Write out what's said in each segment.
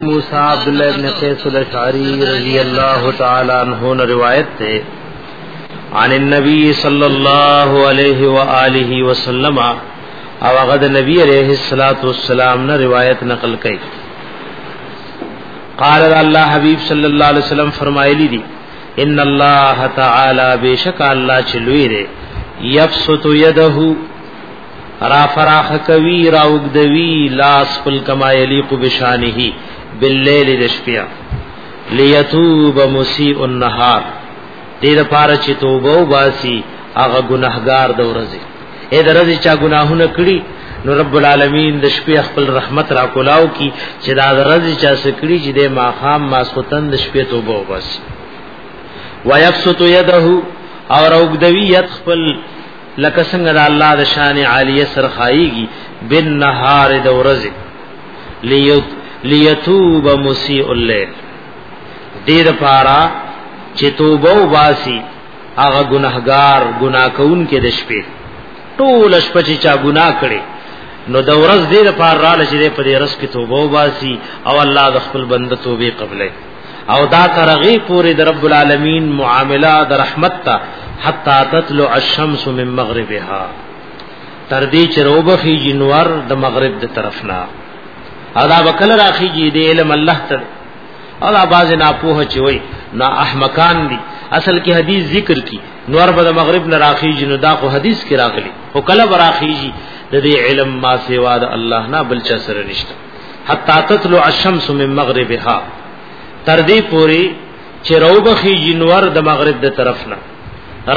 موسی عبد الله ابن قیس الاشعری رضی اللہ تعالی عنہ نے روایت ہے عن النبی صلی اللہ علیہ وآلہ وسلم او غد نبی علیہ الصلات والسلام نے روایت نقل کی قال اللہ حبیب صلی اللہ علیہ وسلم فرمائے لی دی ان اللہ تعالی بیشک اللہ چلوی دے یبسط یده را فراخ کوي را وګدوي لاس خپل کما یلیق بشانه باللیل د شپې لیتوب مسیء النهار دې لپاره چې توبه وباسي هغه ګناهګار د ورځې اې د ورځې چا ګناهونه کړی نو رب العالمین د شپې خپل رحمت را کولاو کی چې دا د ورځې چا سکړي چې د ماخام ماسوتن د شپې توبه وباسي ويبسط يده اور اوګدوی يد خپل لکه څنګه د الله د شان عالیه سره خایيږي بن نهار د ورځې لیت لیتوب مسیء الليل دې د پارا چې توبه واسي هغه ګناهګار ګناه کوون کې د شپې ټول شپه چې چا ګناه کړي نو د ورځ دې د پارا لچې په دې رس کې توبه واسي او الله د خپل بنده توبه قبلې او دا ترغی پوری در رب العالمین معاملہ در رحمت تا حتا تطلع الشمس من مغربها تر دې چې روبخي جنور د مغرب د طرف نه ادا وکل راخیږي د علم الله تر او دا باز نه پوه چې وای نا احمقان دي اصل کې حدیث ذکر کی نور به مغرب نه راخیږي نو دا خو حدیث کې راغلي او کله راخیږي د دې علم ما سیوا د الله نه بل چا سره نشته حتا تطلع الشمس من مغربها تر دې پوری چې روبخي جنور د مغرب د طرف نه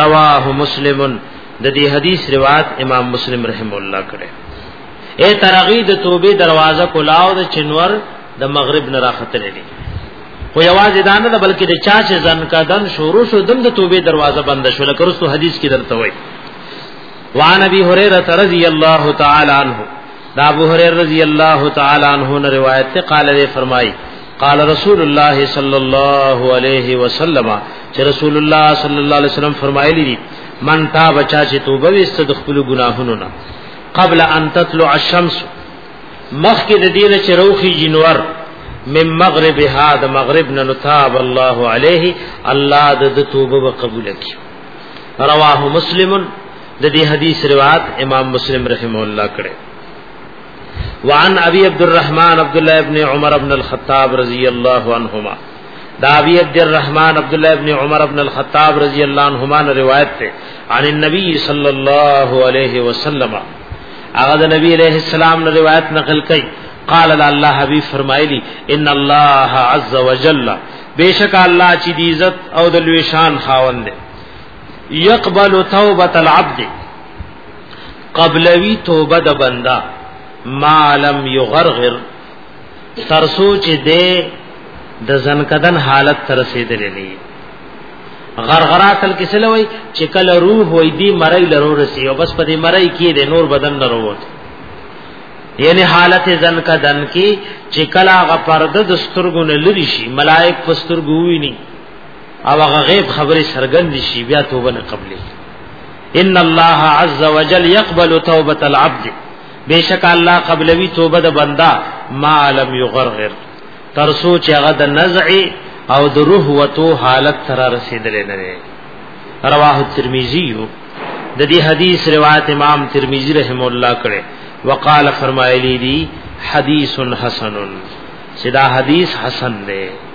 رواه مسلمن د دې حدیث روایت امام مسلم رحم الله کړه اے ترغی د توبه دروازه کولاو د چنور د مغرب نه راختل دي خو یوازې دا نه بلکې د چا چې ځن کا دن شروع شو دم د توبه دروازه بند شو لکه رسو حدیث کې درته وای وان ابي هريره رضی الله تعالی عنہ دا ابو هريره رضی الله تعالی عنہ نے روایت تے قال نے فرمائی قال رسول الله صلی الله علیه وسلم چې رسول الله صلی الله علیه وسلم فرمایلی دي من تا بچا چې توبه وست د خپل ګناهونو نه قبل ان تطلع الشمس مخکې د دین چې روخي جنور من مغرب هاد مغرب نه تاب الله علیه الله د توبه قبول کړي رواه مسلمن د دې حدیث روایت امام مسلم رحم الله کړه وعن ابي عبد الرحمن عبد الله ابن عمر ابن الخطاب رضی الله عنهما دا ابي عبد الرحمن عبد الله ابن عمر ابن الخطاب رضی الله عنهما روایت ته عن النبي صلی الله علیه وسلم هغه د نبی علیہ السلام نے روایت نقل کړي قال الله حبیب فرمایلی ان الله عز وجل بیشک الله چې دی عزت او د لوی شان خاوند دی يقبل توبه العبد قبلوي توبه د بندا ما لم يغرغر تر سوچ دې د زنکدن حالت تر رسیدلې نه غرغره اصل کې سلوي چې کله روح وې دې مړی لرو رسی او بس په دې مړی کې دې نور بدن نه وروت یعنی حالت زنکدن کې چې کله غ پرده د سترګو نه لری شي ملائک پسترګو ویني او هغه غیب خبرې سرګند شي بیا توبه نه قبلې ان الله عز وجل يقبل توبه العبد بیشک الله قبلوی توبه د بندا ما لم یغرغر تر سوچ هغه د نزع او د روح وتو حالت تر رسیدلې نه لري رواه ترمذی د دې حدیث روایت امام ترمذی رحم الله کړه وقال فرمایلی دی حدیث حسن سدا حدیث حسن دی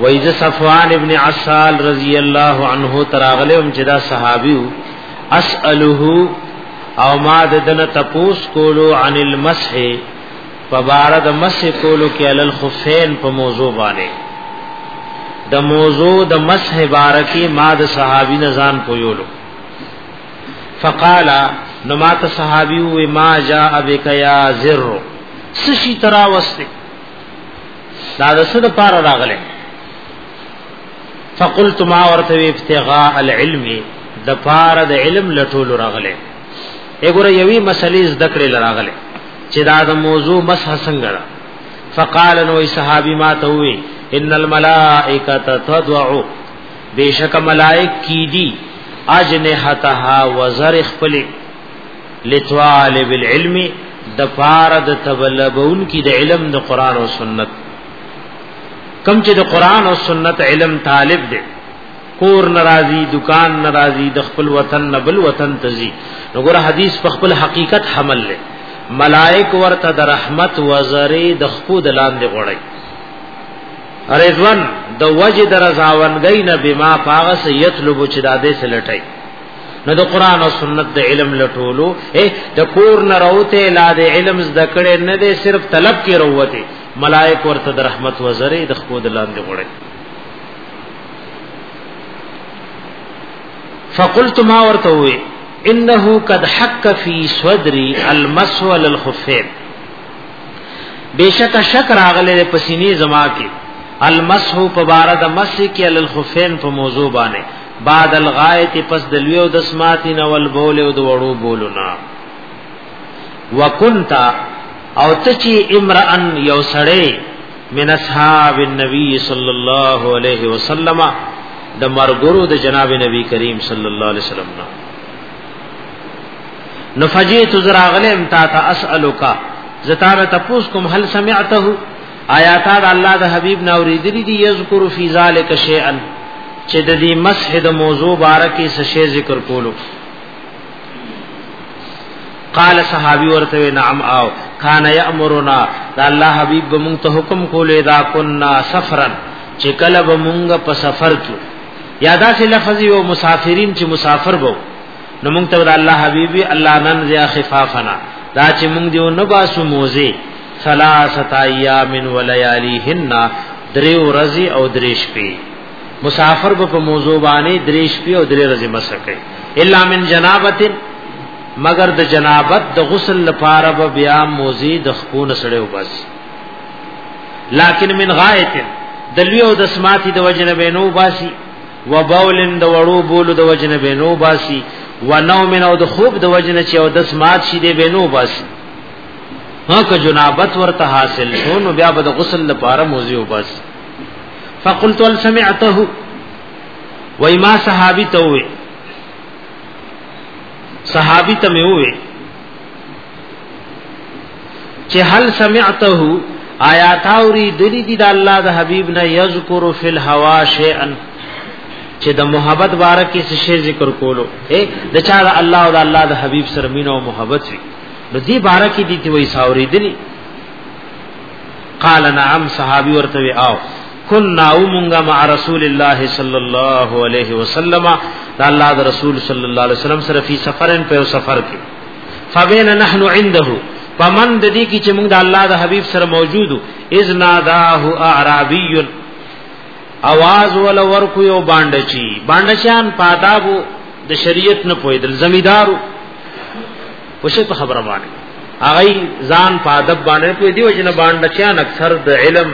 وایز صفوان ابن عسال رضی الله عنه تراغله هم چې دا صحابي اساله او ما د دن تپوس کولو عن المسح فبارد مسح کولو کې علل خفین په موضوع باندې د موضوع د مسح بارکی ما د صحابي نزان پویولو فقال نو ما ته صحابي و ما جاء بك يا ذر سشي تراوسته دا د څه د پار راغله فقلت ما ورته ابتغاء العلم د پار د علم لټول راغله وګوره یوی مسلې زده کړې لراغله چې دا د موضوع مسح څنګه را فقال نو صحابي ما ته وی ان الملائکه تدع بیشک ملائک کی دی اجنحتها وزر خپل لطالب العلم د پار د تبلبون کی د علم د قران او سنت کم چې د قران او سنت علم طالب دی کور ناراضي دکان ناراضي د خپل وطن نه بل وطن تزي وګوره حدیث په خپل حقیقت حمل لې ملائک ورته د رحمت وزري د خپل دلان دی غړی رضوان د وجه درزاونګی نه بما پاغه سیت لوب چې دادې سلټای نو د قران او سنت د علم لټولو اے د کور نه راوته لا د علم زده کړي نه دي صرف طلب کې راوته ملائک ورته د رحمت وزري د خود لاندې غړي فقلت ما ورته وي انه قد حق في صدري المسو للخفين بشک شک راغله په سینې زما کې المسح په بار د مسح کې للخفين په موضوع باندې بعد الغایت پس د لوی او د سماتی نه ول بول او د وړو بولنا وکنت او ته چې امران یو سړی من اصحاب النبی صلی الله علیه وسلم د مرګرو د جناب نبی کریم صلی الله علیه وسلم نه نفجیت زراغلم تا تا اسالک زتانه تپوس کوم هل سمعته آیا تا د الله د حبیب نه اوریدلی دی یذکر فی ذلک شیئا چې د دې مسح د موضوع باره کې څه شی ذکر کولو قال صحابي ورته نعم او کان یامرنا دا الله حبیب به مونږ ته حکم کولې دا کنا سفرن چې کله به مونږ په سفر کې یادا سي لفظ یو مسافرین چې مسافر وو نو مونږ ته الله حبیبي الله نن زیا خفافنا دا چې مونږ دیو نه باسو موزه ثلاثه ایام ولیالیهن درې ورځې او درې شپې مسافر به په موضوع باندې درې شپې او درې ورځې مسکه الا من جنابت مگر د جنابت د غسل لپاره به بیا موزي د خپون سره وبس لکن من غایت دلوی او د سماتی د وجنه بینو باسی و بولن د وړو بولو د وجنه بینو باسی و نوم او د خوب د وجنه چې او د سمات شي د بینو باسی ها که جنابت ورته حاصل شو نو بیا به د غسل لپاره موزي وبس فقلت ول سمعته وای ما صحابي ته وې صحابي ته مې وې چې هل سمعته آیات اوري دلی دی د الله د حبیب نه یذکر فی الهوا شیئا چې د محبت باره کې څه ذکر کولو اے د چا د الله او د الله د حبیب سره مینه او محبت وي نو دی بارا کی دی تی وی ساوری دلی قال نعم صحابی ورتوی آو کن ناو منگا مع رسول اللہ صلی اللہ علیہ وسلم دا اللہ دا رسول صلی اللہ علیہ وسلم سر فی سفرن پیو سفر کی فبین نحن عنده فمن د دې کی چې موږ د الله د حبیب سره موجودو اذ ناداه اعرابی اواز ول ورکو یو باندې چی باندې شان پادابو د شریعت نه پویدل زمیدارو وشه په خبره باندې هغه ځان په ادب باندې په دی وجنه باندې چان اکثر د علم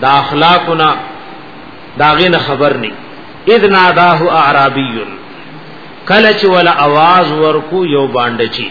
د اخلاقنا داغه نه خبر ني اذ ناداه اعرابي کله چې ولا आवाज ورکو یو باندې چی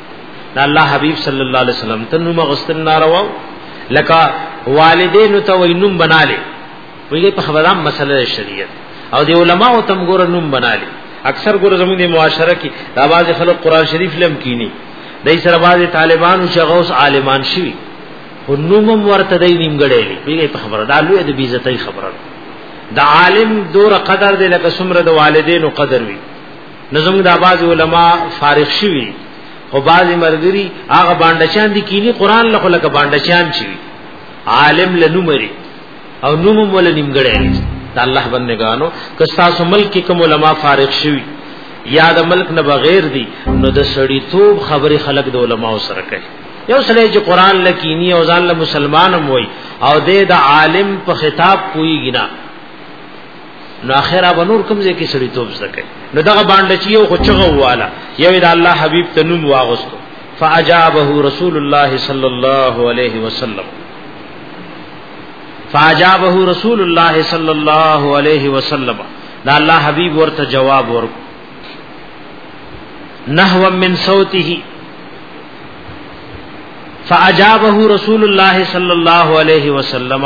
دا الله حبیب صلی الله علیه وسلم ته نوم غستل ناروا لکه والدین ته وای نوم بناله ویږي په خبره مسله شریعت او دی علما او تم ګور نوم بناله اکثر ګور زموږ د معاشره کې دا باز خلک قران شریف لم کینی دای سره باز طالبانو شغوس عالمان شي خو نومم ورته دی نیمګړې ویږي په خبره دا لوی د بیزتۍ خبره دا عالم دور قدر دی لکه سمره د والدینو قدر وی نظم د باز علما فارغ شوی او باز مرګری هغه باندچان دي کینی قران له لکه باندچان شي عالم لنمري او نوم ول نیمګړی د الله بندگانو که تاسو ملک کې کوم علما فارغ شوی یا د ملک نه بغیر دي نو د سړی توب خبره خلق د علما سره کوي یو سړی چې قران لکینی او ځان له مسلمانم وای او د عالم په خطاب کوي ګنا نو اخر به نور کوم ځای کې سړی توپ زکه نو دغه باندې چې یو خچغه واله یو د الله حبیب تنوم واغستو فاجابه رسول الله صلی الله علیه وسلم فاجابه رسول الله صلی الله علیه وسلم دا الله حبیب ورته جواب ورک نحو من صوته فاجابه رسول الله صلی الله علیه وسلم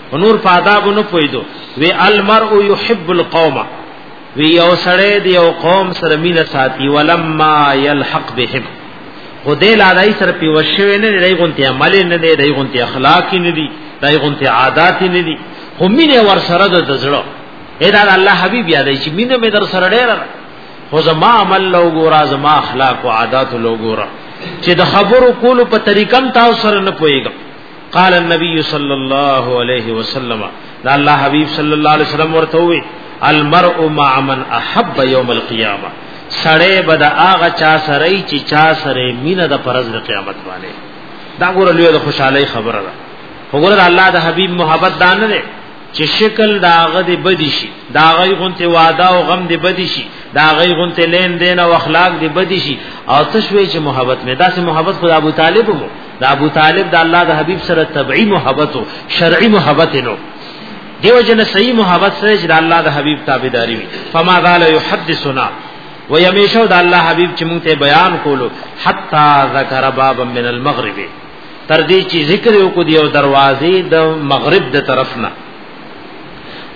نور په آداب نه پویدو وی المرء يحب القوم وی یو سړی دی یو قوم سره مینه ساتي ولما يلحق بهم خدای لا دای سره په وشوي نه دی غونتی عمل نه دی دی غونتی اخلاق نه دی دی غونتی عادت نه دی خو مینه ور سره د زړه اې دا الله حبيب یادای چې مینه مې در سره ډېر خو زما عمل لو ګورا زما اخلاق او عادت لو ګورا چې د خبرو کولو په طریقم تاسو سره نه پويګم قال النبي صلى الله عليه وسلم دا الله حبيب صلى الله عليه وسلم ورته وي المرء مع من احب يوم القيامه سړی به د هغه چا سره چې چا سره مینه د پرز د قیامت باندې دا ګوره لوی د خوشحالي خبره ده وګوره الله د حبيب محبت دانه ده چې شکل داغه دی بدی شي داغه غونته وعده او غم دی بدی شي داغه غونته لین دین او اخلاق دی بدی شي او تشوي چې محبت مې داسې محبت خدا ابو طالب وو دا ابو طالب د الله د حبيب سره طبعي محبت او شرعي محبت نو دیو جن صحیح محبت سره چې د الله د حبيب تابعداري وي فما قال يحدثنا و يميشو د الله حبيب چې مونږ ته بیان کولو حتا ذکر باب من المغرب تر دې چې ذکر یو کو دیو دروازې د مغرب د طرف نه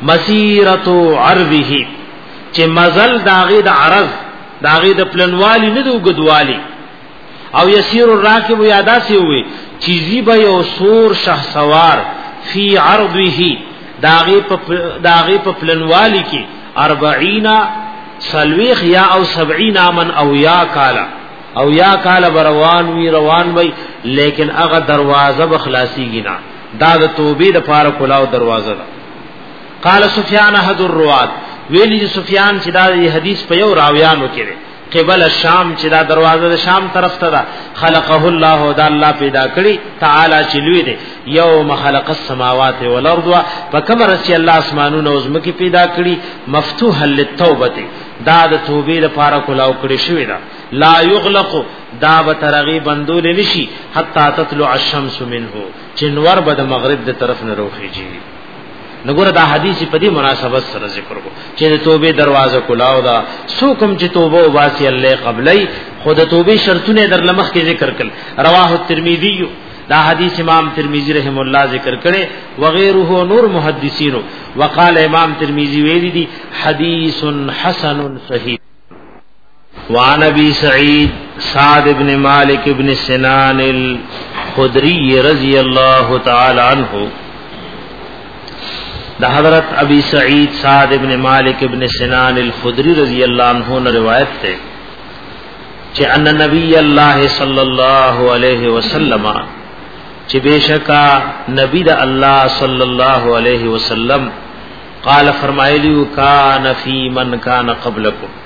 مسیرت عربه چې مزل داغه د عرض داغه د پلنوالی نه دوګدوالی او یسیر الراکب یادا سی وی چیزی به یو سور شه سوار فی عرضه داغه په داغه په پلنوالی کې 40 سلویخ یا او 70 من او یا کالا او یا کالا بروان وی روان وی لیکن هغه دروازه بخلاصی گینا دا د توبې د پاره کلاو دروازه ده قال سفیان احد الروات ویلی سفیان چې دا حدیث په یو راویانو کې قبل الشام چې دا دروازه د شام طرف ته ده خلقه الله دا الله پیدا کړی تعالی چې لوی دی یوم خلق السماوات والارض فکم رسی الله اسمانونه او زمکه پیدا کړی مفتوح للتوبه دا د توبې لپاره کلاو کړی شوی دا لا یغلق دا به ترغی بندول نشي حتا تطلع الشمس منه چې نور به د مغرب د طرف نه روخیږي نګور دا حدیث په دې مناسبت سره ذکر کو چې د توبې دروازه کلاو دا سو کوم چې توبه او واسي الله قبلای خود توبې شرطونه در لمخ کې ذکر کړ رواه ترمذی دا حدیث امام ترمذی رحم الله ذکر کړي وغيره نور محدثین وقال امام ترمذی ویلی دی حدیث حسن صحیح وعن ابي سعيد سعد بن مالك بن سنان الخدري رضي الله تعالى عنه دا حضرت ابي سعيد سعد بن مالك بن سنان الخدري رضي الله عنه نے روایت تے چې ان نبی الله صلی الله علیه وسلم چې بشکا نبی د الله صلی الله علیه وسلم قال فرمایلی کان فی من کان قبلکم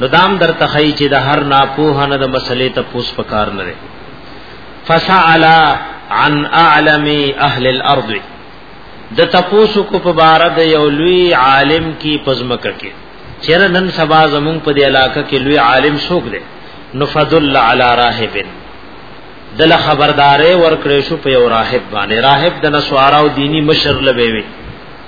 نو دام در تخی چې د هر ناپوه نه د مسلې ته پوس پکار نه فسأل عن اعلم اهل الارض د تپوسو کو په بار د یو لوی عالم کی پزمکه کې چیر نن سبا زمون په دې علاقې کې لوی عالم شوک دی نفذل علی راهب دل خبردارې ورکړې شو په یو راهب باندې راهب د نسوارا او دینی مشر لبه وی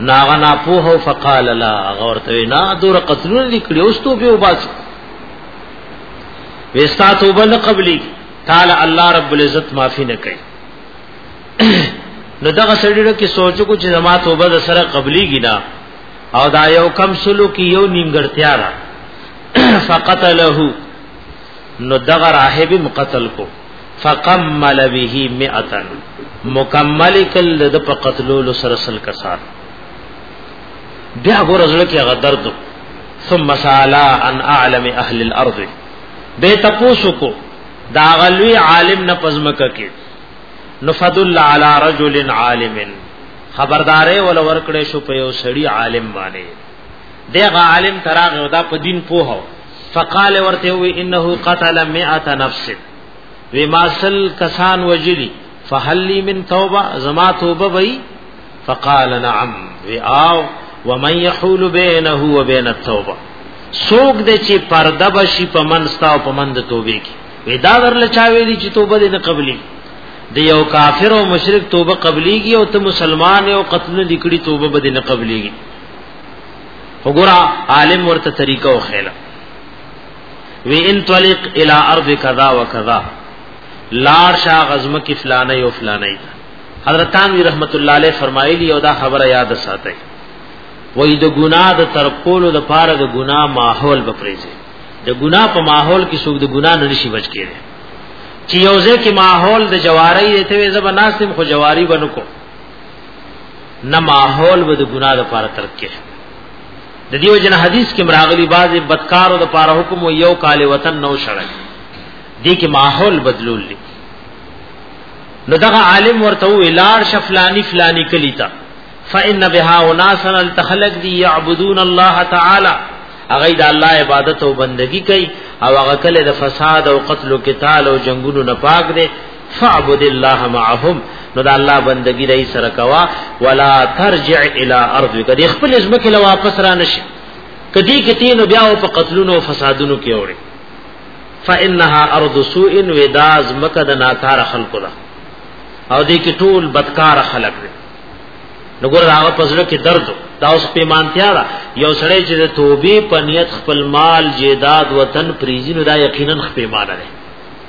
ناغه نا پوه فقال لا غورته نا دور قتلون لیکړي اوس تو به وباس وستا توبه نه قبلي تعالی الله رب العزت معافي نه کوي نو دغه سړیو کې سوچو کو چې زما توبه د سره قبلي ګنا او دا یو کم سلو کې یو نیمګړتیا را فقتله نو دغه راهب مقتل کو فقمل به 100 مکمل کل د په قتلولو سره سل کسان بیا ګور زړه کې غدرد ثم سالا ان اعلم اهل الارض به تاسو کو دا غلوی عالم نه پزمکه کې نفدل علی رجل عالم خبردارې ول ورکړې شو په یو سړی عالم باندې دغه عالم تراغه دا په دین پوهو فقال ورته وی انه قتل 100 نفس وی ما سل کسان وجلی فهل لي من توبه زما توبه وی فقال نعم وی او ومن يحول بينه وبين التوبه سوق د چې پرده بشي په منستا او په مند توبه کې وی دا ورل چا ویلی چې توبه دې نه قبلي د یو کافر او مشرک توبه قبليږي او ته مسلمان او قتل لیکړي توبه به دې نه قبليږي وګوره عالم ورته طریقه او خیله وی ان طلق الى ارض کذا وکذا لار شاه غزم کی فلانه یو فلانه ایتا حضرت تانوی رحمت الله علیه فرمایلی او دا خبره یاد ساتي وای د ګناه د ترکولو د پاره د ګناه ماحول بپریزي د ګناه په ماحول کې څوک د ګناه نه نشي بچ کېږي چې یو ځکه ماحول د جواری ته وي زبناستم خو جواری بنکو نه ماحول به د ګناه لپاره ترک کړي د دیو جن حدیث کې مراغلی بعض بدکارو د لپاره حکم یو کال وطن نو شړل دي کې ماحول بدلول دي نو دغه عالم ورته ویلار شفلانی فلانی کلی تا فإن بها اناسا التخلق دي يعبدون الله تعالی هغه د الله عبادت او بندگی کوي او هغه کله د فساد او قتل او قتال او جنگونو نه پاک دي فعبد الله معهم نو دا الله بندگی دای سره کوا ولا ترجع الى ارضک دې خپل ځمکه له واپس را نشي کدی کتی نو بیا په قتلونو او فسادونو کې اوري فانها ارض سوء وداز مکه د ناکار خلق ده او دې کې ټول بدکار خلق دي نو ګور هغه پزړه کې درد دا اوس پیمانتیا ده یو سړی چې د توبې په نیت خپل مال جیداد وطن پریزینو دا یقینا خپل مال ده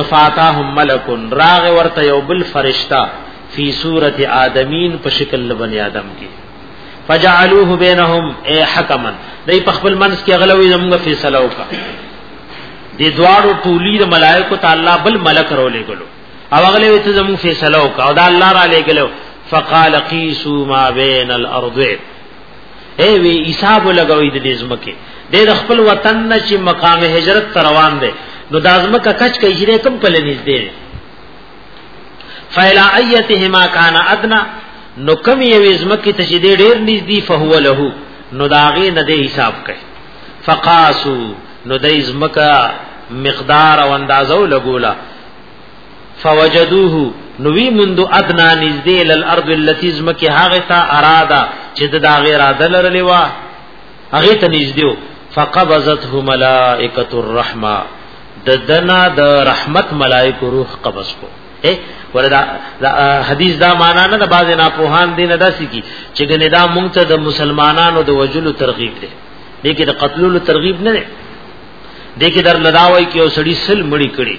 نفاتهم ملک راغ ورته یو بل فرشتہ فی صورت آدمین په شکل بنی آدم کې فجعلوه بینهم ای حکما دای په خپل منس کې غلوې زموږ فیصله وکړه د دواړو ټولی د ملائکه تعالی بل ملک رولې ګلو او هغه وی ته زمو فیصله وکاو دا الله را لګلو فقال قیسو ما بین الارضین اے وی حساب لګوي د دې زمکه د خپل وطن نه چې مقام هجرت تر روان دی نو د زمکه کچ کې هجرت کم کله نږدې دی فیلا ایتهما کان ادنا نو کم یوې زمکه ته چې ډېر نږدې فهو له نو داغه نه دې حساب کوي فقاسو نو د زمکه مقدار او اندازو لګولا فوجدوه نوی مندو ادنا نزدې لل ارض التي زمکه هغه تا اراده چې دا غیر اراده لرلې وا هغه ته نږدې فقبضته ملائکه الرحمه د دنا د رحمت ملائکه روح قبض کو اے وردا حدیث دا معنا نه د باز نه پوهان دین داسي کی چې ګنې دا مونږ ته د مسلمانانو د وجلو ترغیب دی دې کې د قتلولو ترغیب نه دی دې کې در لداوي کې او سړی سل مړی کړي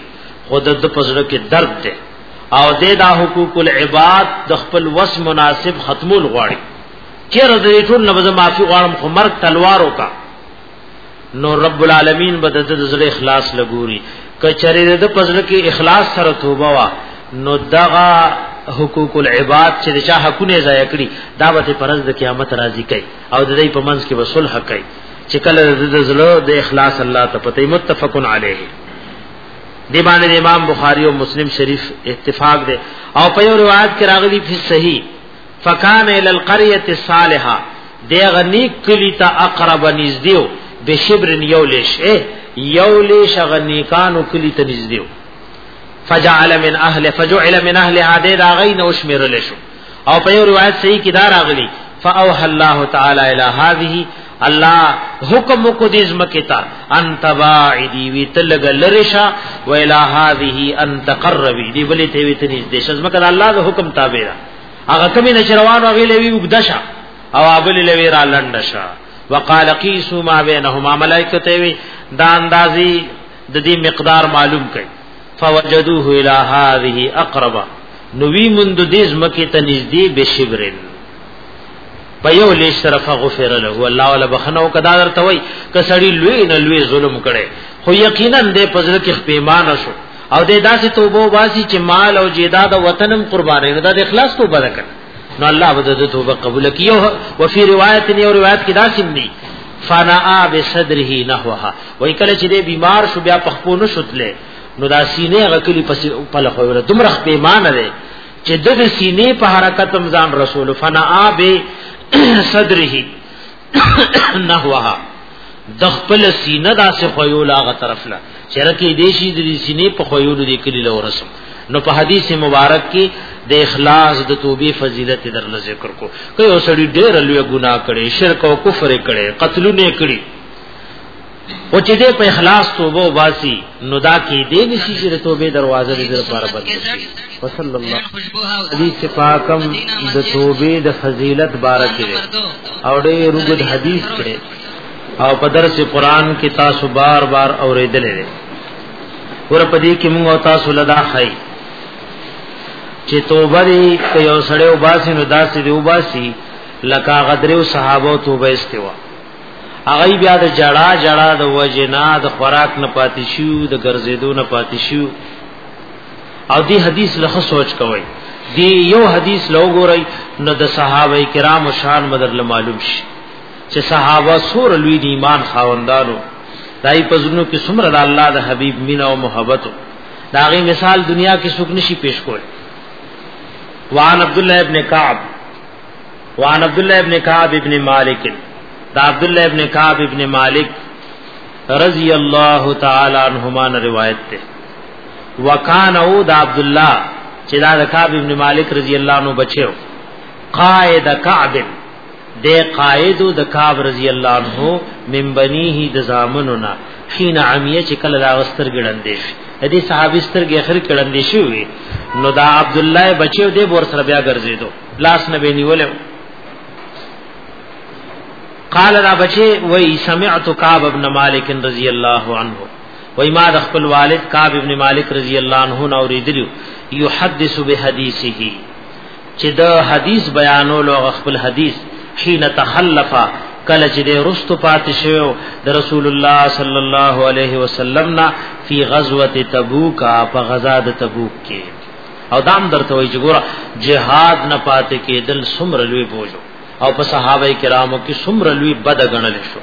خود د پزړه کې درد ده او د دا حقوق العباد د خپل وس مناسب ختمول غواړي چیرې د ټول نبذ معافي غواړم خو مرګ تلوار وکا نو رب العالمین به د زړه اخلاص لګوري کچره د پزړه کې اخلاص سره توبه وا نو دغه حقوق العباد چې د چا حقونه ضایع کړي دا به پرز د قیامت راضي کوي او د دې په منځ کې وصول حق کوي چې کله د زړه د اخلاص الله ته پته متفقن علیه دی باندې امام بخاری او مسلم شریف اتفاق دی او په یو روایت کې راغلی په صحیح فکان ال القريه الصالحه دی غنی کلی ته اقرب نږدې به شبر یو لیش یو لیش غنی کانو کلی ته نږدې فجعل من اهل فجعل من اهل هذه دا غین او شمیر لشو او په یو روایت صحیح کې دا راغلی فاوح الله تعالی الی هذه الله حکم کو دې زمکه تا انت باعدی وی تلګ لریشا و الی هذه ان تقربی دی بلې ته وی ته نږدې شز مکه الله د حکم تابع ده هغه کمی نشروان او غیلې وی وګدشا او ابل لوی را لندشا وقال قیسوا ما بینهما ملائکته وی دا اندازي د دې مقدار معلوم کړي فوجدوه الى هذه اقربا نوی مند دې زمکه ته نږدې بشبرن په یو لیش سره فغفر له الله ولا بخنو کدا درته وای کسړی لوی نه لوی ظلم کړي خو یقینا دې پزړه کې پیمانه شو او دې داسې توبه واسي چې مال او جیداد او وطنم قربانې نه د اخلاص توبه وکړي نو الله به د توبه قبول کیو او فی روایت نه او روایت کې دا سم دی فنا بصدره نحوها وای کله چې دی بیمار شو بیا په خپل نشوتله نو دا سینې غکلی پس په لخوا ور دمر خپې مان لري چې د سینې په حرکت مزان رسول فنا به صدره نحوها د خپل سینه داسې خویول هغه طرف لا چرکه دې شي د سینې په خویول دې کلی له ورسم نو په حدیث مبارک کې د اخلاص د توبې فضیلت در ذکر کو کوي اوسړي ډېر لوی ګناه کړي شرک او کفر کړي قتلونه کړي او چې دې په اخلاص توبه واسي نو دا کې دې نشي چې د توبې دروازه دې لپاره بند شي وصلی الله حدیث پاکم د توبې د فضیلت باره کې او دې رغد حدیث کې او په درس قران کې تاسو بار بار اورېدل لري ور په دې کې موږ تاسو لدا خای چې توبه دې په یو سړیو باسي نو داسې دی وباسي لکه غدریو صحابه توبه استوا هغه بیا د جړا جړا د وجنا د خوراک نه پاتې شو د ګرځېدو نه پاتې شو او دی حدیث لخوا سوچ کوي دی یو حدیث لو ګورئ نو د صحابه کرام شان مدر له معلوم شي چې صحابه سور لوی د ایمان خاوندانو دای په زړونو کې څومره د الله د حبیب مینا او محبت دا غي مثال دنیا کې څوک نشي پیش کول وعن عبد الله ابن کعب وان عبد الله ابن کعب ابن مالک دا عبد الله ابن کعب ابن مالک رضی الله تعالی عنہما نے روایت تے وکان او دا عبد الله چې دا د کعب ابن مالک رضی الله عنه بچو قائد کعب د قائد د کعب رضی الله عنه من بنیه د زامننا حين عمیه چې کله دا وستر ګړندې شي دې صحابي سترګې اخر کړندې شوې نو دا عبد الله بچو دې ور سره بیا ګرځیدو لاس نه بنیول قال دا بچي وای سمعت کعب ابن مالک رضی الله عنه وای ما د خپل والد کعب ابن مالک رضی الله عنه نو ریدلو یحدث بحدیثه چې دا حدیث بیانولو خپل حدیث حين تخلف کله چې د رستو پاتې شو د رسول الله صلی الله علیه وسلم نا فی غزوه تبوک په غزا د تبوک کې او دام درته وای چې ګوره جهاد نه پاتې کېدل څومره لوی بوجو او په صحابه کرامو کې څومره لوی بد غنل شو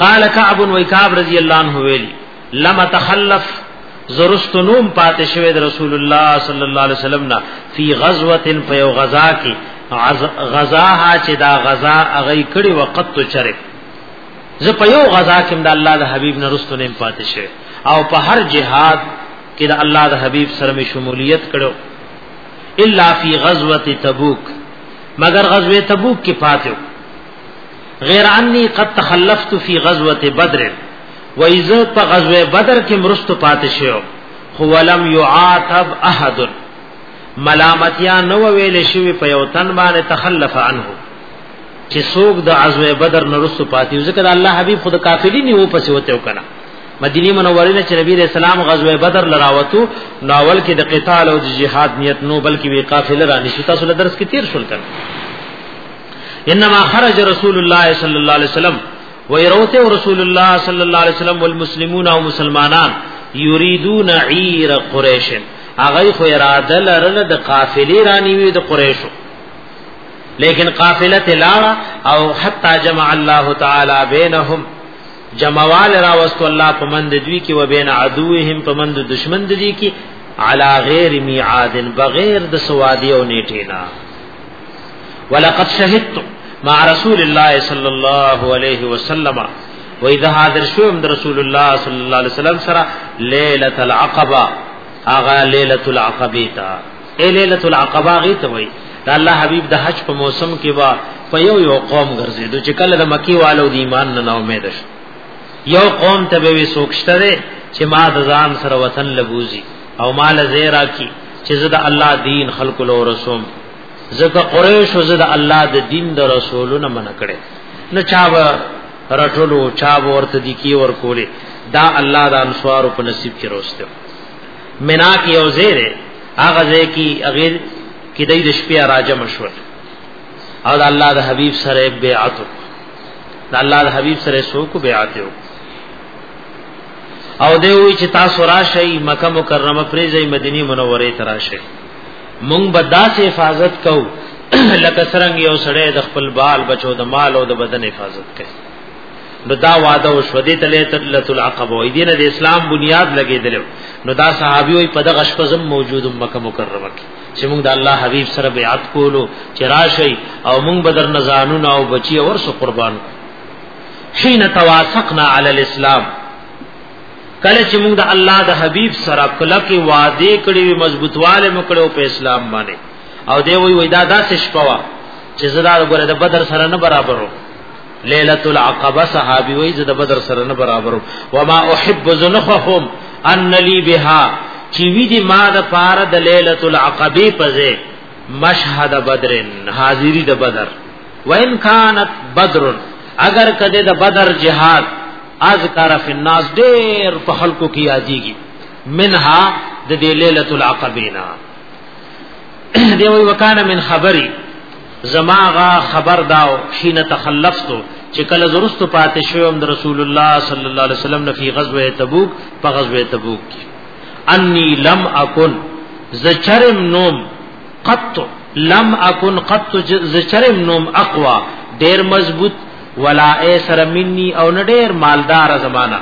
قال كعب وكعب رضی الله عنه ویل لم تخلف زرست نوم پاتې شوی د رسول الله صلی الله علیه وسلم نه فی غزوه په یو غزا کې غزاها چې دا غزا اغی کړي وقت چرک زه په یو غزا کې د الله د حبیب نه رستو نه پاتې شه او په هر جهاد کې د الله د حبیب سره می شمولیت کړو الا فی غزوه تبوک مگر غزوه تبوک کې پاتې غیر انی قد تخلفت فی غزوه بدر و ایزه په غزوه بدر کې مرستو پاتې شو خو ولم یعاتب احد ملامتیا نو ویل شوی په یو تن باندې تخلف عنه چې څوک د عزو بدر نرسو پاتې ځکه د الله حبيب خود کافری نیو پسې وته وکړه مدینه منوره نه چې نبی رسول الله غزوه بدر لراوتو ناول کې د قتال او د جهاد نیت نو بلکې وی قافله را نشي تاسو له درس کې تیر شول کړه انما خرج رسول الله صلی الله علیه وسلم ويروته رسول الله صلی الله علیه وسلم والمسلمون او مسلمانان یریدون عیر قریش هغه خو اراده لرله د قافلې رانیوي د قریشو لیکن قافله تلاړه او حتا جمع الله تعالی بینهم جمعوال را وست الله پمند دوی کی و بین عدوهم پمند دشمن دوی کی علا غیر میعاد بغیر د سوادی او نیټینا ولقد شهدت مع رسول الله صلی الله علیه وسلم و اذا حاضر شوم د رسول الله صلی الله علیه وسلم سره ليله العقبه اغا ليله العقبه تا اے لیلۃ العقبہ غی ته وای دا الله حبیب د حج په موسم کې وا په یو یو قوم ګرځیدو چې کله د مکی والو د ایمان نه امید شو یو قوم ته به سوکشتره چې ما د ځان سره وطن لبوزي او مال زیرا کی چې زه د الله دین خلق له رسوم زکه قریش زه د الله د دین د رسولونو من کړي نو چا رټولو چا ورته دي کی ور کولې دا الله د انصار په نصیب کې روسته منا کې او زیره هغه ځای کې غیر کې د دې شپې راځه مشور او د الله د حبیب سره بیعت د الله د حبیب سره سوق بیعت او دی وی چې تاسو راشي مکه مکرمه پرې ځای مدینه منوره ته راشي مونږ به داسې حفاظت کوو لکه څنګه یو سړی د خپل بال بچو د مال او د بدن حفاظت کوي نو دا وعده او شودې تلې تلت العقبه وې دین د اسلام بنیاد لګېدل نو دا صحابي وې په دغه شپه زم موجود مکه مکرمه کې چې موږ د الله حبيب سره بیعت کولو چې راشي او موږ بدر نزانون او بچي اور سو قربان حين توافقنا على الاسلام کله چې موږ د الله د حبيب سره کله کې وعده کړې وي مضبوطواله مکړو په اسلام باندې او دی وی وی دا داسې شپوا چې زړه غره د بدر سره نه برابرو ليله العقبه صحابي وي زه د بدر سره نه برابرو وما احب زنخهم ان لي بها چې وی دي ما د پاره د ليله العقبه پځه مشهد بدر حاضری د بدر وان كانت بدر اگر کده د بدر جهاد اذکر فی الناس ډیر په خلکو کې یادېږي منها د دې ليله العقبینا دی وی وکانه من خبري زماغه خبر داو حين تخلفتو چې کله زرست پاتې شوم د رسول الله صلی الله علیه وسلم نفي غزوه تبوک په غزوه تبوک کې اني لم اكن زچرم نوم قط لم اكن قط زچرم نوم اقوا ډیر مضبوط ولا ایسر مني او نډیر مالدار زمانہ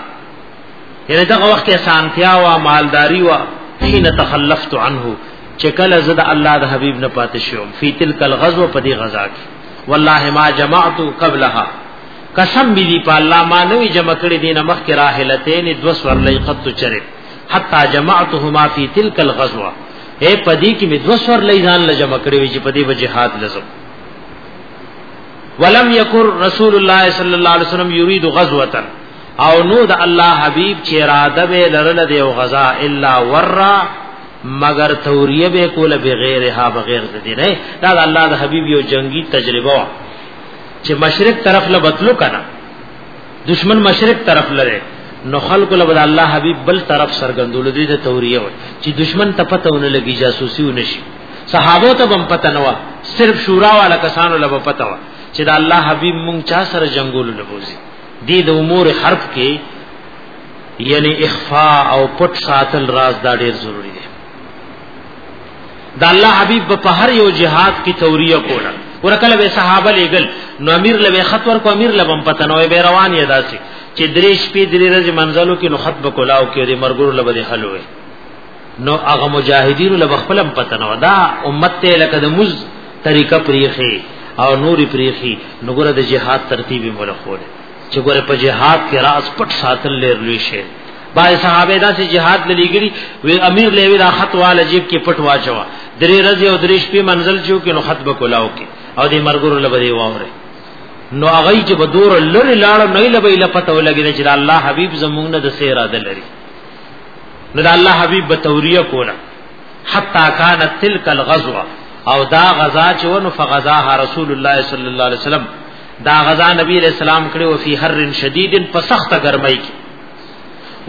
یعنی دغه وخت کې سانتیا وا مالداری وا حين تخلفت عنه چې کله زد الله د حبيب نه پاتې شوم فی تلک الغزو په دې غزا کې والله ما جمعت قبلها قسم می دی په الله ما نوې جمع کړې دین مخ کې راحلتین دو سور لې قط چرې حتا جمعتهما فی تلک الغزو اے پدی کې می دو سور لې ځان له جمع کړې وی چې پدی به جهاد لزم ولم یکر رسول الله صلی الله علیه وسلم یرید غزوه او نو د الله حبیب چې اراده به لرل دی او غزا الا ورا مگر توریه به کول بغیر ها بغیر د دې نه دا د الله د حبیب یو جنگی تجربه وا چې مشرق طرف له بتلو کنا دشمن مشرق طرف لره نو خلق له بد الله حبیب بل طرف سرګندول دي د توریه وي چې دشمن ته پته ونه لګي جاسوسي ونه شي صحابه ته هم پته نه و صرف شورا والا کسانو له پته و چې د الله حبیب مونږ چا سره جنگول نه بوزي دی د امور حرب کې یعنی اخفا او پټ ساتل راز دا ډیر ضروری دی دا الله حبیب په هر یو جهاد کې توریه کوله ورکل به صحابه لګل نو امیر لوي خط ورکو امیر لبم پته نو به روان یې داسي چې درې شپې درې ورځې منځلو کې نو خط بکولاو کې د مرګور لبه حل وي نو هغه مجاهدین له خپلم پته نه ودا امت ته لکه د مز طریقه پریخي او نوري پریخي نو ګره د جهاد ترتیب مولا خور چې ګره په جهاد کې راز پټ ساتل لر لوي شي بای صحابه دا چې جهاد للیګری و امیر لوي دا خط والا جیب کې پټ واچوا درې ورځې او درې شپې منزل جو کې نو خط به کولاو کې او دې مرګور لبري واوره نو هغه چې بدور لری لاړ نه لبې لپته ولګی چې الله حبیب زمونږ نه د سیرا دلري نو د الله حبيب به توریه کوله حتا كانت تلك الغزوه او دا غزا چې ونو فغزاها رسول الله صلی الله علیه وسلم دا غزا نبی علیہ السلام کړي او فی حر شدید په سخت ګرمۍ کې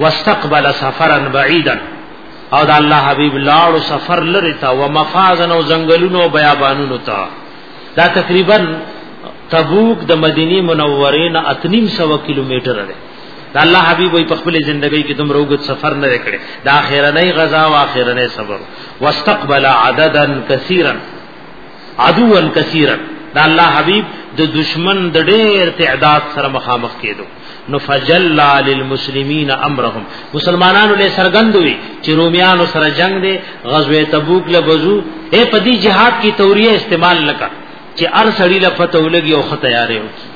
واستقبل سفرا بعیدا او دا الله حبیب لاړو سفر لري تا و مفازن او زنګلونو او بیابانونو تا دا تقریبا تبوک د مدینه منورې نه اتنیم سو کیلومتر دی دا الله حبیب وي په خپل ژوندۍ کې دومره وګت سفر نه کړي دا اخرنۍ غزا او اخرنۍ صبر واستقبل عددا کثیرا عدوا کثیرا دا الله حبیب د دشمن د ډېر تعداد سره مخامخ کېدو نو فجلا للمسلمین امرهم مسلمانانو له سرګندوي چې روميانو سره جنگ دی غزوه تبوک له بزو اے پدی جهاد کی توریه استعمال لکه چې ار سړی له فتو لګي او خ تیارې وکړي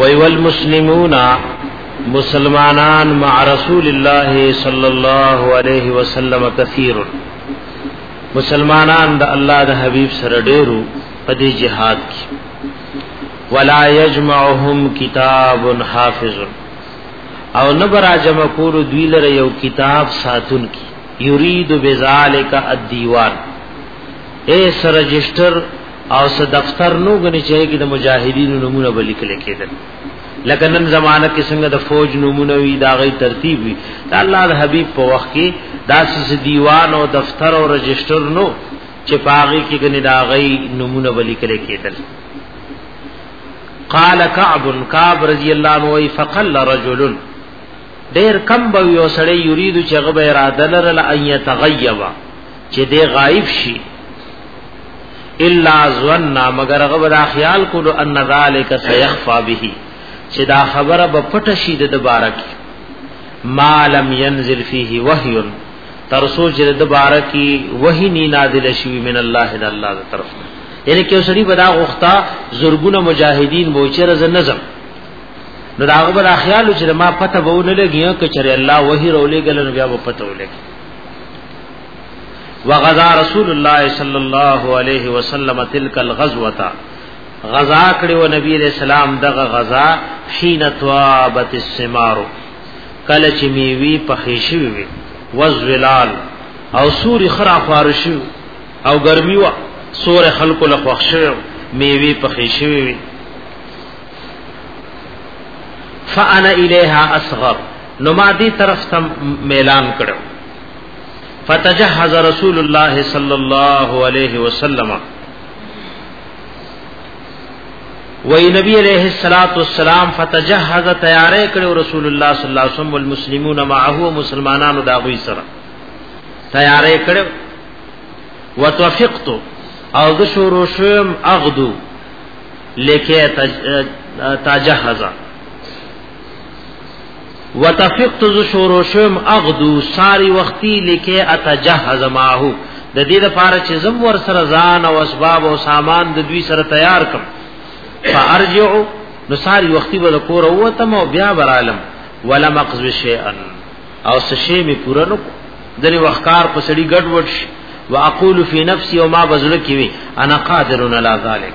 وی والمسلمون مسلمانان مع رسول الله صلی الله علیه وسلم کثیر مسلمانان د الله د حبیب سره ډیرو په دې جهاد کې ولا یجمعهم کتاب حافظ او نبر جمع کول دوی لره یو کتاب ساتون کی یرید بذالک الدیوان اے سرجستر او څه دفتر نو غني چې کې د مجاهدینو نمونه به لیکل کېدل لکه نن زمانہ کې څنګه د فوج نمونه وي دا غي ترتیب وي دا الله د حبیب په وخت کې داسې دیوان او دفتر او رجستر نو چې پاغي کې غني دا غي نمونه به لیکل کېدل قال كعب كعب رضی الله عنه فقل رجل ډیر کم به یو سړی یرید چې غو اراده لرله ان یتغیبا چې دی غائب شي الا ظن مگر هغه دا خیال کولو ان ذالک سيخفى به چې دا خبره به پټ شي د بارک ما لم ينزل فيه وحي تر سوچ د بارک وحي ني نازل شي من الله د الله طرف یعنی کې سړي بدا غوښتا زرګونه مجاهدین موچر ز نظم نو دا هغه بر خیال چې ما پته وونه لګیا کچره الله وحي رولې ګل نو بیا په پته ولګي وغزا رسول الله صلی الله علیه وسلم تلک الغزوه غزا کړو نبی علیہ السلام دغه غزا حين توابت السمار کله چې میوي پخې شوی وي وزلال او سوري خرا فارشو او ګرمي وا سور خلکو له خوښو میوي پخې شوی وي فانا الیها اصغر نو ما دې طرف ته اعلان کړو فتجهز رسول الله صلی الله علیه وسلم وی نبی علیہ الصلات والسلام فتجهز تیارې کړو رسول الله صلی الله علیه وسلم والمسلمون معه مسلمانانو دا غوي سره تیارې کړو وتوفقت او د شورو شوم اغدو لکه تجهزا وتفقت ذو شورو شم اغدو ساری وختي لکه اتجهز ماهو د دې لپاره چې زم ور سره ځان او اسباب او سامان د دوی سره تیار کم فارجع نو ساری وختي به کور وتم او بیا برالم ولا مقذ شیئا او سشی می پورا نو دني وقار په سړی ګډ وډ واقول فی نفسی او ما بزل کی وی انا قادر علی ذلک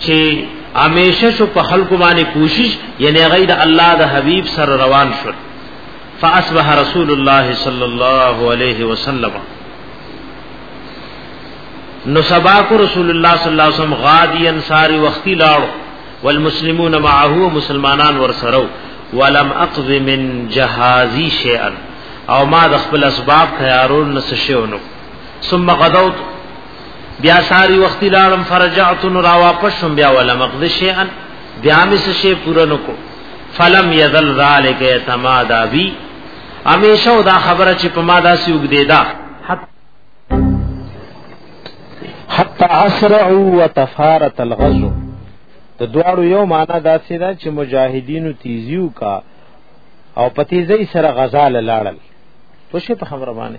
چې همیشه شو په خلکو باندې کوشش یعنی غید الله د حبیب سره روان شو فاصبح رسول الله صلی الله علیه وسلم نو سبا کو رسول الله صلی الله علیه وسلم غادی انصاری وختي لاړو والمسلمون معه مسلمانان ورسره ولم اقض من جهازی شیئا او ما د خپل اسباب خيارون نس شیونو ثم غدوت بیا ساری وخت لاړم فرجعت نو را واپس شوم بیا ولا مقد شیئا بیا مې څه شی پوره نکو فلم یذل ذلک یتمادا بی همیشه دا خبره چې په ما داسې وګدیدا حتا اسرعوا وتفارت الغزو د دواړو یو معنا داسې ده چې مجاهدینو تیزیو کا او پتیزی سره غزا لاړل پوښې په خبره باندې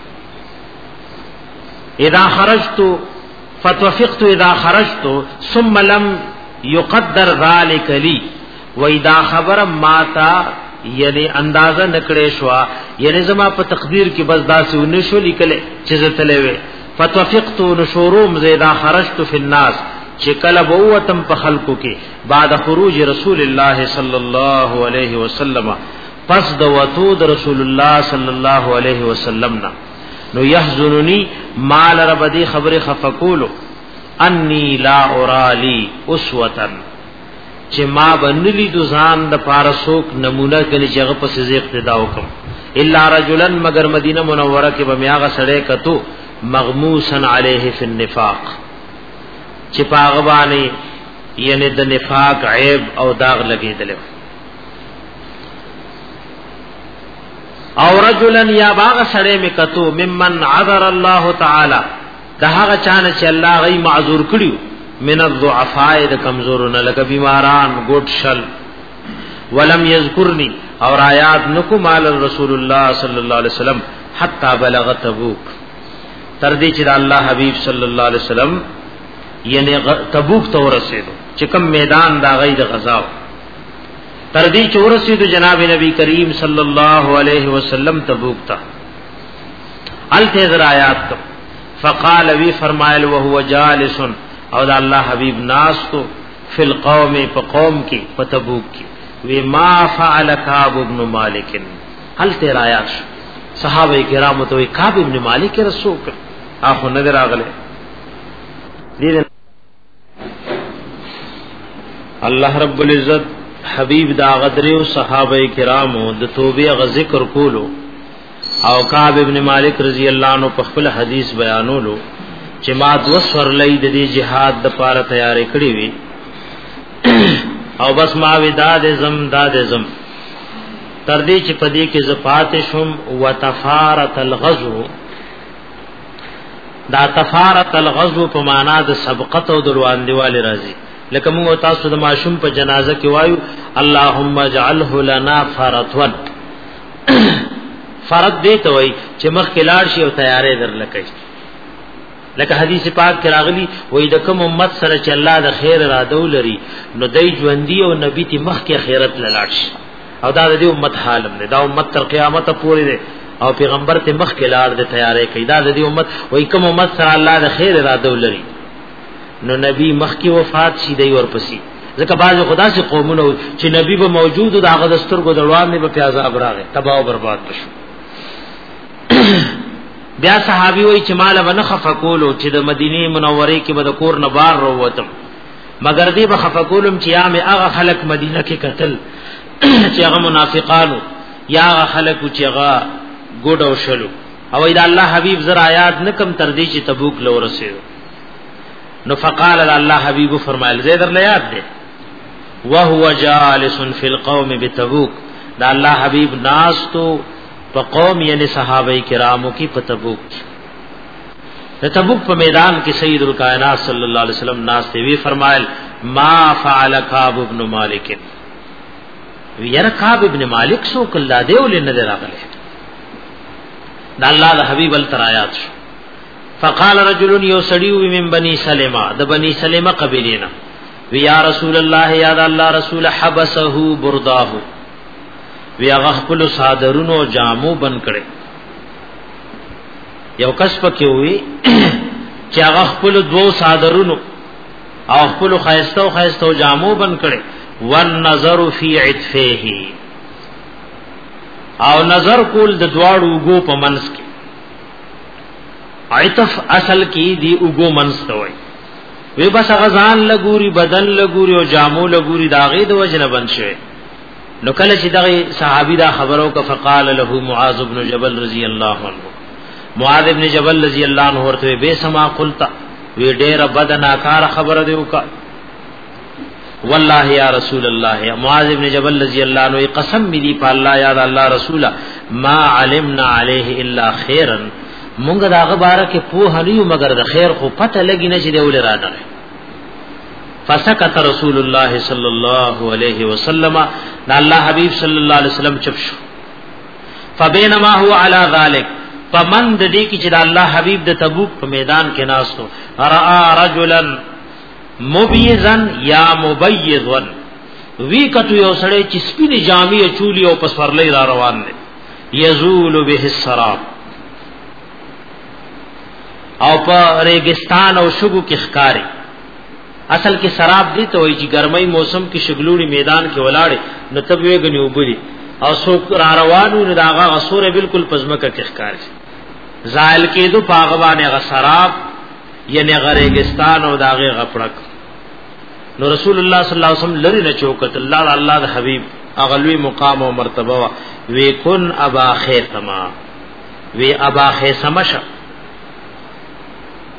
اذا خرجت فتوفقت اذا خرجت ثم لم يقدر ذلك لي و اذا خبر ماتا یعنی اندازه نکړې شو یعنی زما په تقدیر کې بس داسې ونه شو لیکل چې زه تلې وې فتوفقت نشوروم زیدا خرجت فی الناس چې کله بوتم په خلکو کې بعد خروج رسول الله صلی الله علیه وسلم پس د وتو د رسول الله صلی الله علیه وسلم نه نو يحزنني مال رب دي خبر خفقولو اني لا اورالي اسوتن چې ما بنلی د ځان د پارسوک نمونه کړي چې هغه په سزه اقتدا وکم الا رجلن مگر مدینه منوره کې بمیاغه سړی کتو مغموسن علیه فی النفاق چې پاغبانی یعنی د نفاق عیب او داغ لګیدل او رجلن یا باغ سړی می کتو ممن عذر الله تعالی دا هغه چانه چې الله غي معذور کړیو من الضعفاء د کمزورونه لکه بیماران ګډ شل ولم یذکرنی اور آیات نکو مال رسول الله صلی الله علیه وسلم حتا بلغ تبوک تر دې چې الله حبیب صلی الله علیه وسلم یعنی تبوک ته ورسېدو چې کوم میدان دا غي د غزاو تر دې چې ورسېدو جناب نبی کریم صلی الله علیه وسلم تبوک ته الته زرایات ته فقال وی فرمایل وهو جالس او دا الله حبیب ناس تو فی القوم په قوم کې په تبوک کې وی ما فعل کعب ابن مالک هل تیر آیا صحابه کرام ته کعب ابن مالک رسول اخو نظر اغله دې الله رب العزت حبیب دا غدریو صحابه کرامو د توبې غ ذکر کولو او کعب ابن مالک رضی الله عنه په خپل حدیث بیانولو چې ما د وسور لې د دې جهاد د پاره تیارې کړې وي او بس ما ودا د زم دا د زم تر دې چې پدې کې زفات شوم وتفارت الغزو دا تفارت الغزو په معنا د سبقت او دروان دیواله راځي لکه موږ تاسو د ماشوم په جنازه کې وایو اللهم اجعله لنا فرتون فرد دې ته وای چې مخ کې لاړ شي او تیارې در لکې لکه حدیث پاک کې راغلی وای د کوم امت سره چې الله د خیر را دولري نو دای ژوندۍ او نبی تی مخ کې خیرت لاړ شي او دا د دې امت حال دی دا امت تر قیامت پورې دی او پیغمبر ته مخ کې لاړ د تیارې کې دا د دې امت وای کوم امت سره الله د خیر اراده ولري نو نبی مخ کې وفات شي دی ورپسې ځکه باز خدا سي قومونه چې نبی به موجود د هغه دستور کو دروان نه په پیازه ابراغه تباہ او برباد بشو بیا صحابي وای چې مال ونه خفقولو چې د مدینه منوره کې به د کور نه بار وروتم مگر دې بخفقولم چې عام هغه خلک مدینه کې قتل چې هغه منافقانو یا هغه خلک چې هغه ګډ او شلو او اذا الله حبیب زرا آیات نکم تر دې چې تبوک لو رسیو نو فقال الله حبیب فرمایل زید در یاد دې وهو جالس فی القوم بتبوک دا الله حبیب ناس تو په قوم یعنی صحابه کرامو کې په تبوک د تبوک په میدان کې سید الکائنات صلی الله علیه وسلم ناس ته وی فرمایل ما فعل کعب ابن مالک ویرا کعب ابن مالک سو کلا دی ول نه راغله د الله د حبیب الترایات شو فقال رجل یو سړی وی من بنی سلمہ د بنی سلمہ قبیلینا وی یا رسول الله یا د الله رسول حبسه برداه وی هغه خپل صادرونو جامو بن کړي یو کس پکې وي چې هغه خپل دوو صادرونو او خپل خيسته او خيسته جامو بن کړي والنظر فی عطفه او نظر کول د دواړو وګو په منس کې عطف اصل کې دی وګو منس ته وي وی بس غزان لګوري بدن لګوري او جامو لګوري داغه د وجنه بن شوی نو کله چې دغه صحابي دا خبرو کا فقال له معاذ بن جبل رضی الله عنه معاذ بن جبل رضی الله عنه ورته به سما قلت وی ډېر بد ناکار خبره دی وکا والله یا رسول الله یا معاذ بن جبل رضی الله عنه قسم می دی په الله یا الله رسول ما علمنا علیه الا خیرا مونږ دا غبره کې په هلیو مگر د خیر خو پته لګی نه چې دی ولې را نه فسکت رسول الله صلی الله علیه وسلم دا الله حبیب صلی الله علیه وسلم چپ شو فبینما هو علی ذلک فمن د دې کې چې دا الله حبیب د تبوک په میدان کې ناستو را رجلا مبیزن یا مبیضن وی کتو یو سړی چې سپین جامې چولی او پسورلې را روان دي یزول به السراب او په ریګستان او شګو کې ښکاری اصل کې سراب دی ته وایي چې ګرمۍ موسم کې شګلوړي میدان کې ولاړې نو تب وی غنی وبلی او سو را روانو نه داغه غسوره بالکل پزمکه کې ښکاری زائل کې دو پاغوانه غسراب یعنی غریګستان او داغه غپړک نو رسول الله صلی الله علیه وسلم لری نه چوکت الله الله د حبیب اغلوی مقام او مرتبه وی کن ابا خیتما وی ابا خیسمه شه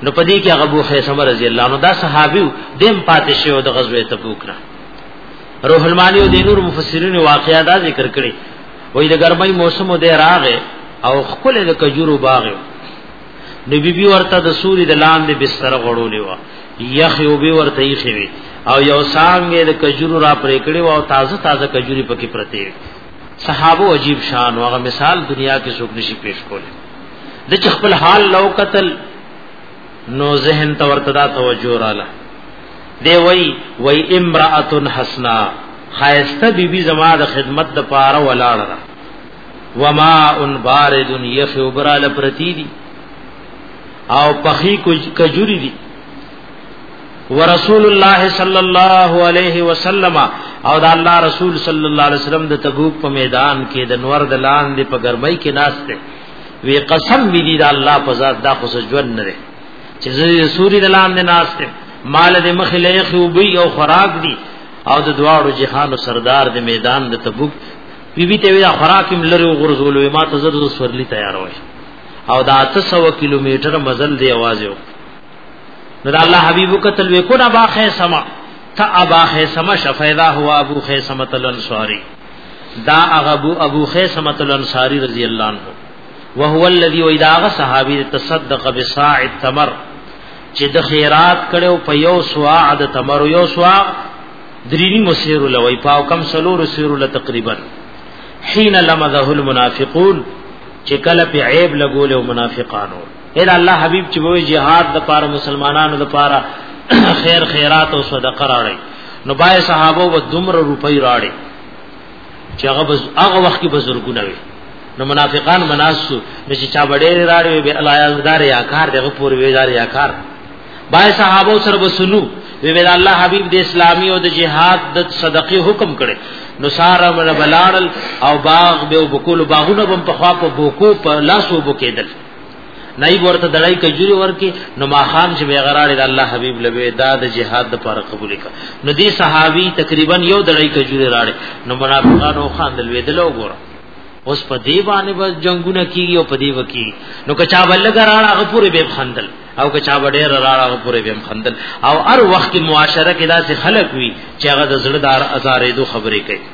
نو پدې کې ابو خیسمه رضی الله عنه دا صحابي دیم پاتې شو د غزوه تبوک نه روح المانی او د نور مفسرین واقعیا دا ذکر کړي وای د ګرمۍ موسم د راغه او خپل د کجورو باغ نو بی بی ورته د سوري د لاندې بستر غړولې و یخ یو بی ورته یې خوي او یو سانګې د کجورو را پرې کړي او تازه تازه کجوري پکې پرته صحابه عجیب شان او هغه مثال دنیا کې څوک نشي پیش کولی د چې خپل حال لو قتل نو ذهن ته ورته دا توجه رااله دی وای وای امراه حسنا خایسته بیبي زما د خدمت د پاره ولاړه ده وما ان بارد یخ وبرال پرتی دي او پخی کجوری دي ورسول الله صلی الله علیه وسلم او دا الله رسول صلی الله علیه وسلم د تبوک په میدان کې د نور د لاندې په ګرمۍ کې ناشته وی قسم وی دی دا الله په ذات دا خو سجود نه لري چې زه سوري د لاندې ناشته مال د مخ له خو بي او خوراک دي او د دواړو جهان سردار د میدان د تبوک بی بی ته وی خوراک هم لري او غرزول ما ته زر سورلی تیار وای او دا 300 کیلومتر مزل دی आवाज یو نو دا الله حبیب قتل وی کو ابا خیسما تا ابا خیسما شفیدا هو ابو خیسما الانصاری دا ابو ابو خیسما الانصاری رضی الله عنه وهو الذي وإذا صحابي تصدق بصاع التمر چې د خیرات کړو په یو سوا د تمر یو سوا درینی مسیر لوي پاو کم سلور سیر ل تقریبا حين لمزه المنافقون چې کله په عیب لګول او منافقانو اے دا الله حبیب چې وې jihad د پاره مسلمانانو د پاره خیر خیرات او صدقه راړي نو بای صحابه و دمر روپۍ راړي چې هغه بز هغه وخت کې بزرګونه وي نو منافقان مناسو چې چا وړې راړي به الله دار یا کار دغه پور وی دار یا کار بای صحابه سره وسلو وی وی الله حبیب د اسلامي او د جهاد د صدقې حکم کړي نو سارا من بلال او باغ به بکول باغونه بم په خوا په بوکو په لاسو بو کېدل نای ورته دړای کجوري ورکی نو ما خام چې بیغراړي د الله حبيب لوي دا د جهاد د پر قبول ک نو دی صحابي تقریبا یو دړای کجوري راړي نو منافقانو خان دل ویدلو ګور اوس په دی باندې بس جنگونه کیږي او په دی وکی نو کچا بلګ راړه هغه پوره به خندل او کچا بډې راړه هغه پوره به خندل او هر وخت معاشره کې داسې خلک وي چې هغه د زړه دار ازارې دو خبرې کوي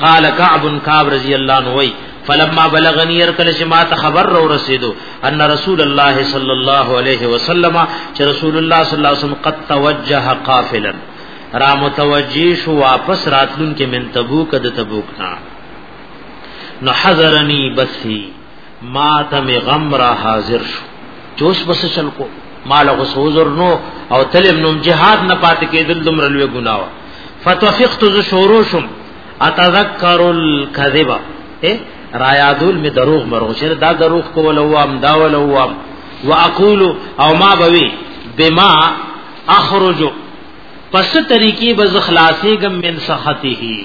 قال كعب كعب رضی الله عنه وی فلما بلغني يركل شما ته خبر رو رسیدو ان رسول الله صلی الله علیه وسلم چې رسول الله صلی الله علیه وسلم قد توجه قافلا را متوجی شو واپس راتلون کې من تبوک د تبوک نه نو حذرنی بثی ما ته می غم را حاضر شو چوس بس چل کو مال غسوزر نو او تلم نوم جهاد نه پات کېدل دم رلوي ګناو فتوفقت ز شوروشم اتذکر الكذب را یادول می دروغ مرغ شر دا دروغ کول او ام دا ول او ام واقول او ما بوي بما اخرج پس طریقې بز خلاصې غم من سخته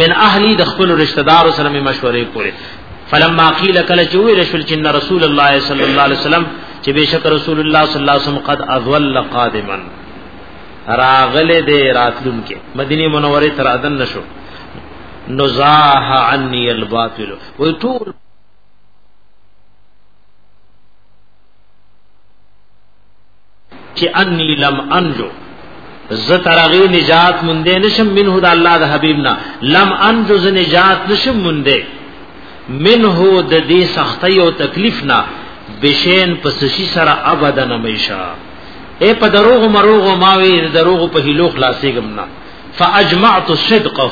من اهلی د خپل رشتہ دار سره می مشورې کړې فلما قیل کله چې وی رسول چې رسول الله صلی الله علیه وسلم چې بشک رسول الله صلی الله علیه وسلم قد اذل قادما راغله دې راتلون کې مدینه منوره تر اذن نشو نزاح عني الباطل وتول چې انی لم انجو ز ترغی نجات مونږ نشم منه د الله د حبیبنا لم انجو ز نجات نشم مونږ منه د دې سختي او تکلیف نه بشین پسشي سره ابدا نمیشا اے په دروغ مروغ ماوي دروغ په هلو خلاصې ګمنا فاجمعت صدقه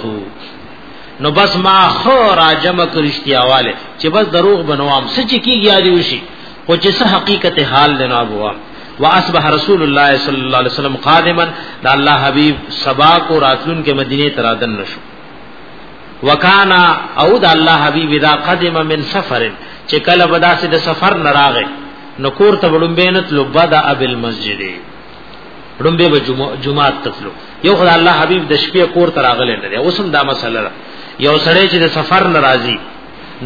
نو بس ما خو راجم کرشتیاواله چې بس دروغ بنوام سچ کیږي یادی وشي خو چې څه حقیقت حال لنا بوا واصبح رسول الله صلی الله علیه وسلم قادما دا الله حبیب سبا کو راتلون کې مدینه ترادن نشو وکانا او دا الله حبیب اذا قدم من سفر چې کله بدا سي د سفر نراغه نکور ته وړم بینت لبدا اب المسجد وړم به جمعه تفلو یو خدای الله حبیب د شپې کور تراغله نه اوسم دا مسله یو سړی چې د سفر ناراضي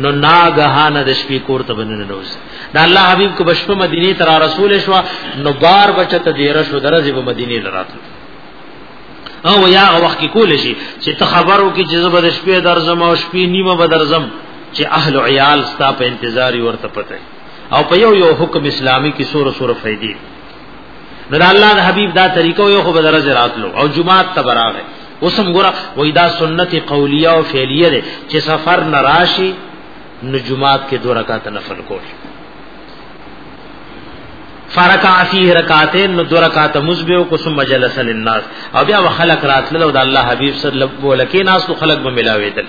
نو ناګهانه د شپې کور ته بننه نوز دا الله حبیب کو بشپ مدینه تر رسول شو نو بار بچته دی رسو درځي په مدینه لرات او یا وخت کې کول شي چې ته خبرو کې چې زبر شپې درځم او شپې نیمه بدرځم چې اهل عیال ستا په انتظار ورته پته او په یو یو حکم اسلامی کې سور سور فائدې نو دا الله د حبیب دا طریقه یو خو بدرز راتلو او جمعات ته براغه اوسم ګره وای دا سنت قولیه او فعلیه ده چې سفر نراشی نو جمعات کې دوه رکعات نفل کول فرکع فی رکعتین نو دوه رکعات مزبه او قسم مجلس للناس او بیا خلق راتلو او دا الله حبیب صلی الله علیه وسلم کې ناس خلق به ملاویدل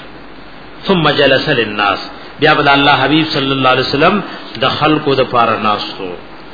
ثم جلس للناس بیا بل الله حبیب صلی الله علیه وسلم د خلقو د پاره ناس تو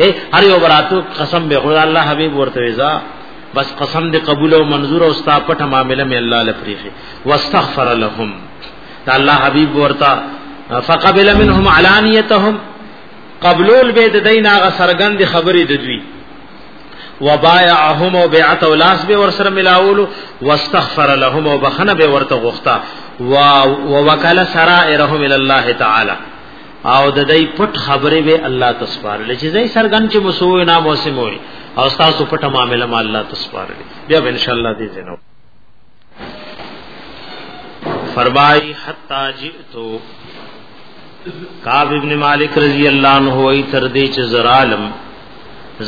اے هر یو براتو قسم به خدای الله حبیب ورته ویزا بس قسم دې قبول او منظور او ستا پټه معاملې مې الله لپریخي واستغفر لهم دا الله حبیب ورته فقبل منهم علانیتهم قبلول به د دین هغه سرګند خبرې د دوی وبايعهم وبيعت ولاس به ورسره ملاولو واستغفر لهم وبخنه به ورته غوښتا ووکل سرائرهم الى الله تعالی او د دې پټ خبرې به الله تسپارل چې زې سرګن چې مسوې نه موسم وي او تاسو پټه معاملې ما الله تسپارل بیا ان شاء الله دې زنو فرمای حتا جئتو کعب ابن مالک رضی اللہ عنہ وی تردی چ زرالم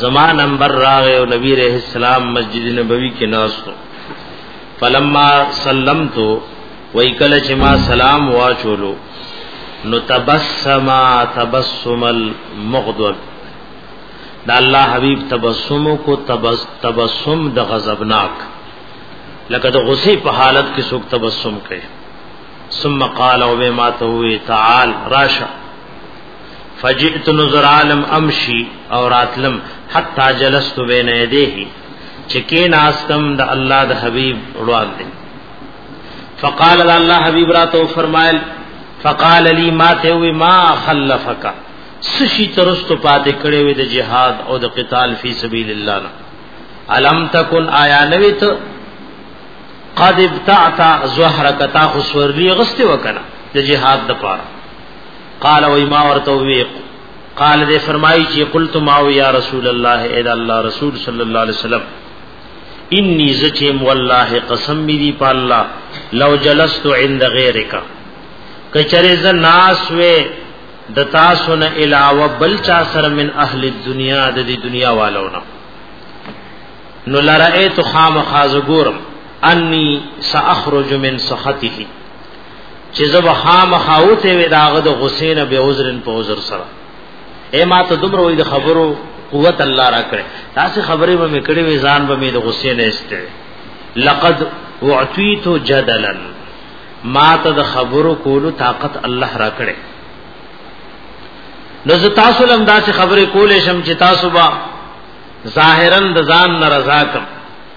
زما نمبر راغه او نبی رحم السلام مسجد نبوی کې ناستو فلما سلمت ویکل چې ما سلام واچولو نو تبسم تبسم المغضب دا الله حبیب تبسم کو تبس تبسم د غضبناک لکه د غصې په حالت کې څوک تبسم کوي ثم قال او ما ته وی تعال راشه فجئت نظر عالم امشي او راتلم حتا جلست بین یدیه چکی ناستم د الله د حبیب روان دي فقال الله حبیب را تو فرمایل فقال لی ما ته وی ما خلفک سشی ترستو پاتې کړي وي د جهاد او د قتال فی سبیل الله نه علم تکن آیا نوی ته قد ابتعت زهرک تا خسورلی غست وکړه د جهاد د پاره قال و ما ورته وی قال دې فرمایي چې قلت ما یا رسول الله اے الله رسول صلی الله علیه وسلم انی زچم والله قسم می دی په الله لو جلست عند غیرک کچره ز ناس و د تاسو نه علاوه بل چا سره من اهل الدنیا د دې دنیا والو نه نو لرئ تو خام خازګورم انی ساخرج من سخطه چې زب خامخا اوته وي داغه د غصې نه به عذرن په عذر سره اے ما ته دومره وې د خبرو قوت الله را کړې تاسو خبرې به مې کړې وې ځان به مې د غصې نه استې لقد اعطيت جدلا ما ته د خبرو کولو طاقت الله را کړې نو زه تاسو لم داسې خبرې کولې شم چې تاسو با ظاهرا د ځان ناراضه کم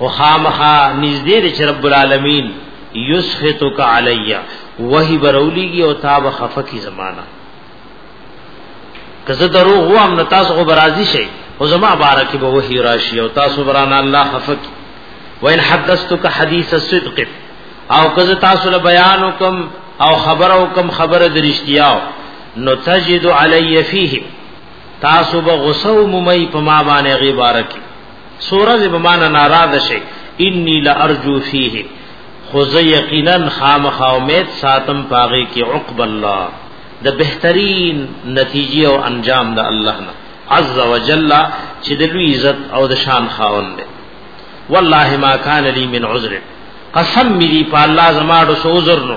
او خامخا نږدې دې چې رب العالمین یسخطک علی وحی برولیږي او تا به خفه کی زمانہ کزه درو هو هم نتا سو برازي شي او زما بارک به وحی راشي او تاسو برانه الله خفه کی وان حدثتک حدیث الصدق او کزه تاسو له بیان وکم او خبر وکم خبر درشتیاو نو تجد علی فیه تاسو به غصو ممی په ما باندې غیبارکی سورز بمانا ناراض شي انی لارجو فيه خو زه یقینا خامخ امید ساتم پاغي کې عقب الله د بهترین نتیجې او انجام د الله نه عز وجل چې د لوی عزت او د شان خاوند دی والله ما کان لی من عذر قسم می دی په الله زما د سوزر نو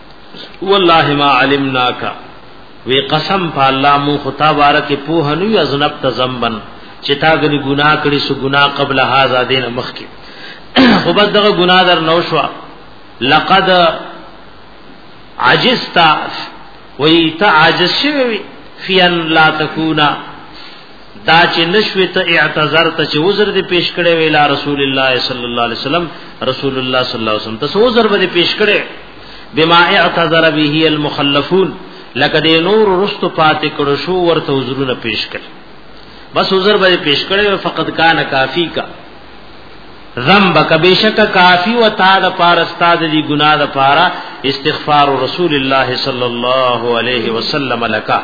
والله ما علمناک وی قسم په الله مو خطا بارک په هنو یذنب تزمبن چې تا غني ګناه کړی سو ګناه قبل هاذا دین مخکی خو بس دغه ګناه در نو شو لقد عجزت وی ته عاجز شوی فی ان لا تکونا دا چې نشوي ته اعتذار ته چې عذر دې پیش کړي ویلا رسول الله صلی الله علیه وسلم رسول الله صلی الله علیه وسلم ته عذر به پیش کړي بما اعتذر به المخلفون لکه دې نور رست پاتې کړو شو ورته عذرونه پیش کړي بس عذر به پیش کړي فقط کان کافی کا ذنب کبیشک کافی و تا د پار استاد دی گناہ د پارا استغفار رسول الله صلی الله علیه وسلم لکا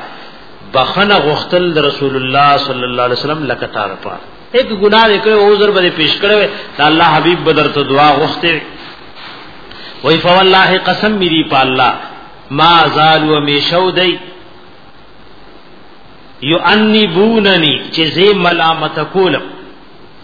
بخنه غختل د رسول الله صلی الله علیه وسلم لکه تار پار هیڅ ګناه نه کوي او زر به پیش کړو دا الله حبیب بدر ته دعا غخته وای فوالله قسم میری په الله ما زال و میشودی یو انی بوننی چې زی ملامت کولم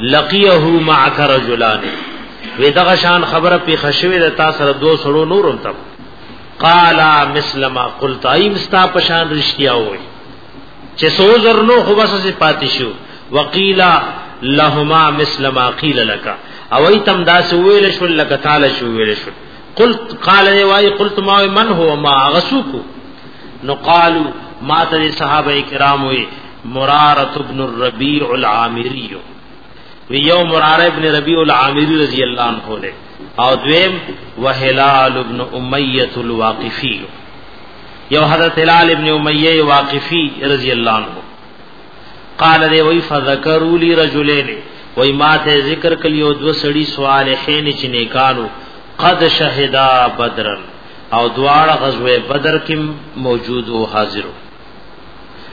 لقيه معك رجلان وی دغه شان خبره په خشوي د تاسو سره دوه سړو نورم تم قالا مثل ما قلت ايم ستا پشان رښتیا وای چې سو زر نو خو بس سي پاتې شو وقيلا لهما مثل ما قيل لك او ايتم دا سو ویل شو لك تعالی شو ویل شو قلت قال اي واي قلت ما من هو ما غسوکو نو قالو ما ته صحابه کرام وي مرارت ابن الربیع العامری وی یو مرار ابن ربیع العامری رضی اللہ عنہ لے او دویم وحلال ابن امیت الواقفی یو حضرت حلال ابن امیہ واقفی رضی اللہ عنہ قال دی وی فذکروا لی رجلین وی ما ته ذکر کلیو دو سړی صالحین چې نیکانو قد شهدا بدرن او دواړه غزوه بدر کې موجود او حاضرو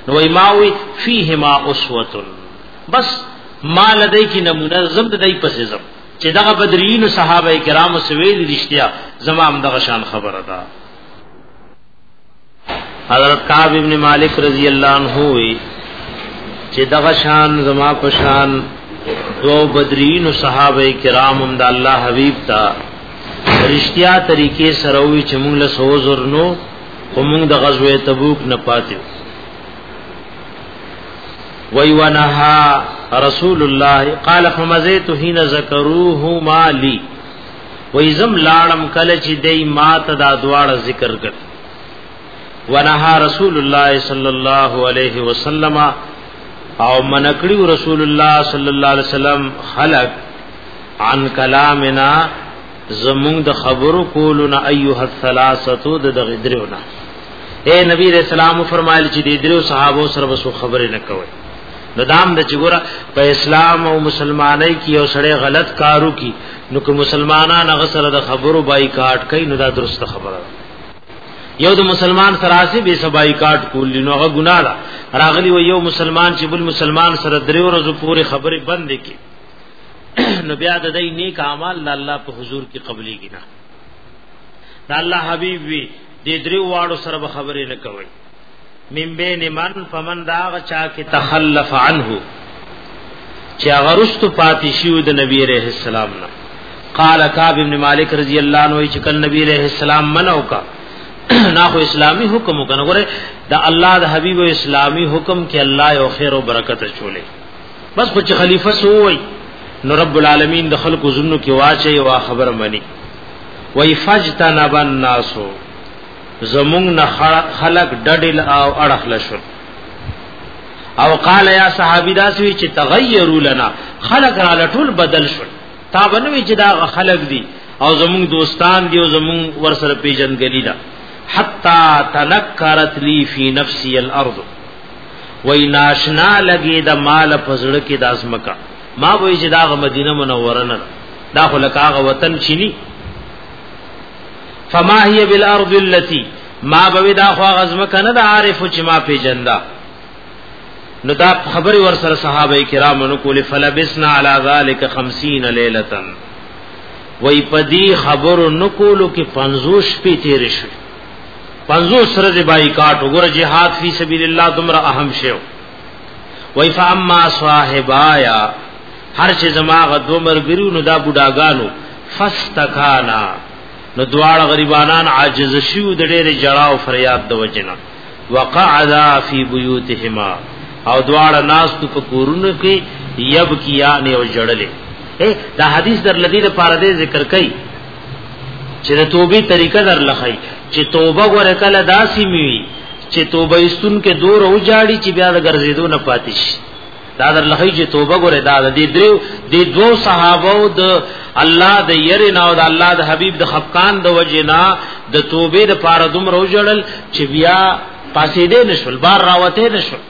نو ماوی فیهما اسوه بس ما لدی کی نمونه زم دای پسې زم چې دغه بدرین صحابه کرام سویل رښتیا زمام دغه شان خبره ده حضرت کعب ابن مالک رضی الله عنه وی چې دغه شان زما په شان دو بدرین صحابه کرام هم د الله حبیب تا رښتیا طریقې سره وی چې موږ له سوزر نو خو موږ د غزوه تبوک نه پاتې وی ونها رسول الله قال فمزيت حين ذكروه ما لي وی زم لاړم کله چې دای ما ته دا دواړه ذکر کړ ونها رسول الله صلی الله علیه وسلم او منکړي رسول الله صلی الله علیه وسلم خلق عن کلامنا زمونږ د خبرو کولو نه ايها الثلاثه د دغه درو نه اے نبی رسول الله فرمایل چې د درو صحابه سره وسو خبرې نه کوي نو دام د چګورا په اسلام او مسلمانۍ کې یو سړی غلط کارو کی نو که مسلمانان هغه سره د خبرو بایکاټ کوي نو دا درسته خبره یو د مسلمان سراسي به سبای کاټ کول نو هغه ګناه ده راغلی و یو مسلمان چې بل مسلمان سره درې ورځې پورې خبرې بند کړي نو بیا د دې نیک اعمال د الله په حضور کې قبليږي نه د الله حبيب وی د درې واړو سره به خبرې نه کوي من بین من فمن داغ چا کې تخلف عنه چې هغه رست پاتې شو د نبی عليه السلام نه قال کعب ابن مالک رضی الله عنه چې کله نبی عليه السلام منو کا نه خو اسلامی حکم وکنه ګوره د الله د حبیب اسلامی حکم کې الله یو خیر او برکت چولې بس خو چې خلیفہ سووي نو رب العالمین د خلکو زونو کې واچي او خبر مني وای فجتنب الناس زمون نه خلق ډډل او اڑخ لشو او قال یا صحابی دا سوی چې تغیروا لنا خلق را لټول بدل شو تا بنوي چې دا خلق دي او زمون دوستان دي او زمون ورسره پیجن غلی دا حتا تنکرت لی فی نفسی الارض وای ناشنا لګي د مال فزړه کې د ازمکا ما وای چې دا مدینه منوره نه دا خو لکه هغه وطن چيني فما هي بالارض التي ما بوي دا خو غزمکه نه د عارف چې ما پیجندا نو دا خبر ور سره صحابه کرام نو کول فلبسنا على ذلك 50 ليله وای پدی خبر نو کولو کې 50 شپې تیر شوه 50 ورځې بایکاټ وګوره جهاد فی سبیل الله تمره اهم شیو وای فاما صاحبایا هر چې زما غدو مرګرو نو دا بډاګانو فاستکانا نو دواړه غریبانان عاجز شیو د ډېر جړا او فریاد د وجنه وقعدا فی بیوتهما او دواړه ناس په کورونو کې یب کیانه او جړلې دا حدیث در لدی لپاره دې ذکر کړي چې د توبې طریقه در لخی چې توبه غره کله داسې میوي چې توبه استون کې دور او جاړي چې بیا د ګرځېدو نه پاتې شي دا در لخی چې توبه غره دا د دریو د دوو صحابه او د الله د یری نه او د الله د حبیب د خفقان د وجنا د توبې د پاره دوم روجړل چې بیا پاسې دې نشول بار راوته نشول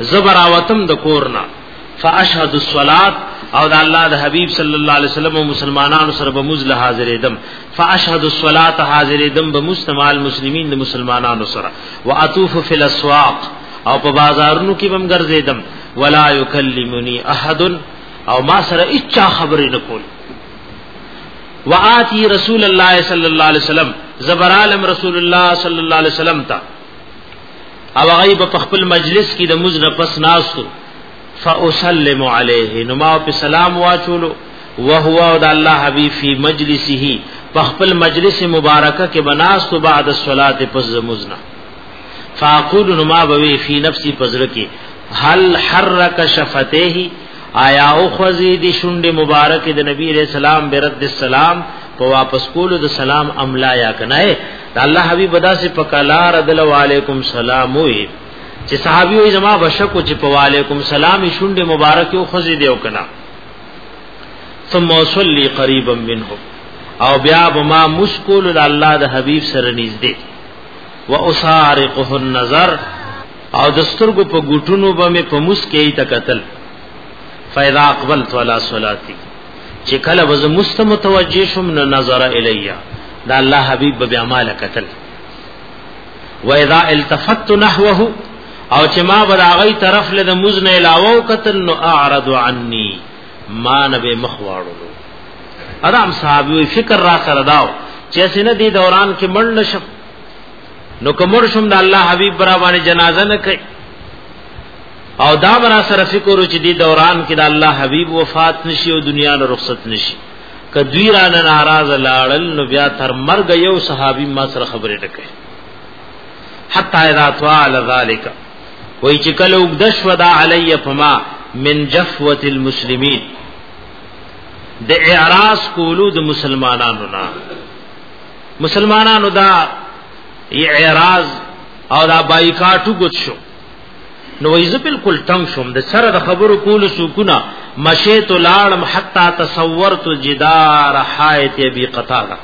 زبراوتم د کورنا فاشهد الصلاه او د الله د حبيب صلی الله علیه وسلم او مسلمانانو سره به مزله حاضر دم فاشهد الصلاه حاضر دم به مستمال مسلمین د مسلمانانو سره واطوف فی الاسواق او په بازارونو کې بم ګرځیدم ولا یکلمنی احد او ما سره اچا خبرې نه کول واتی رسول الله صلی الله علیه وسلم زبرالم رسول الله صلی الله علیه وسلم ته او هغه په خپل مجلس کې د مزنه پس ناستو فاسلم علیه نو ما په سلام واچولو وهو او د الله حبیب فی مجلسه په خپل مجلس مبارکه کې بناستو بعد الصلاه پس مزنه فاقول نو ما بوي فی نفسی پزړه کې هل حرک شفته آیا او خوزی دی شنڈ مبارک د نبی علیہ السلام برد السلام په واپس کولو د سلام املا یا کنه د الله حبیب داسې په کلا رد علیکم سلام وی چې صحابي وي زما بشکو چې په علیکم سلام شونډه مبارک او خزي دیو کنه ثم اصلي قريبا منه او بیا بما مشکول د الله د حبیب سره نږدې و اسارقه النظر او د سترګو په ګټونو به مې په مسکې ته قتل فیضا اقبل تعالی صلاتی چې کله وز مستمتوجه شوم نو نظر الیا دا الله حبیب به اعمال قتل و اذا التفت نحوه او چې ما براغی طرف له مزن علاوه قتل نو اعرض عني ما نبه مخواړو ادم صاحب وی فکر را سره داو چې سینه دی دوران کې مړ نشم نو کومر شم د الله حبیب برا باندې جنازه نه کوي او دا برا سره فکر چې دی دوران کې د الله حبيب وفات نشي او دنیا له رخصت نشي کدوی را نه ناراض لاړل نو بیا تر مرګ یو صحابي ما سره خبرې ټکې حتا اذا طال ذلک وای چې کله وګدش ودا علی فما من جفوه المسلمین د اعراض کولو د مسلمانانو نه مسلمانانو دا اعراض او دا بایکاټو ګوت شو نو ایز بالکل تنگ شوم د سره د خبرو کول سکونه مشیت لاړم حتا تصورت جدار حایت ابي قتاده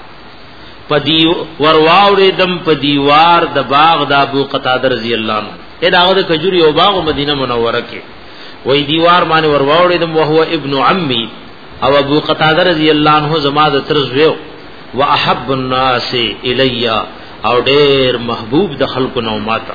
پدی ورواورې دم په دیوار د باغ د ابو قتاده رضی الله عنه اې داغه د کجوري او باغ مدینه منوره کې وې دیوار باندې ورواورې دم وهو ابن عمي او ابو قتاده رضی الله عنه زما د تر زویو واحب الناس الیا او ډېر محبوب د خلکو نو ماته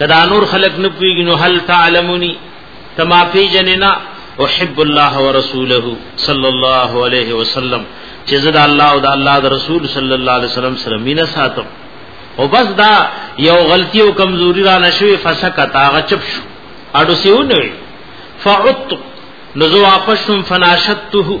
کدا نور خلق نه پیږي نو هل تعلمونی تما پیجننا احب الله ورسوله صلی الله علیه وسلم چې زدا الله او د الله د رسول صلی الله علیه وسلم سره مینا ساتم او بس دا یو غلطی او کمزوری را نشوي فسکت هغه چپ شو اډو سیو نه فعت نزو واپس فناشته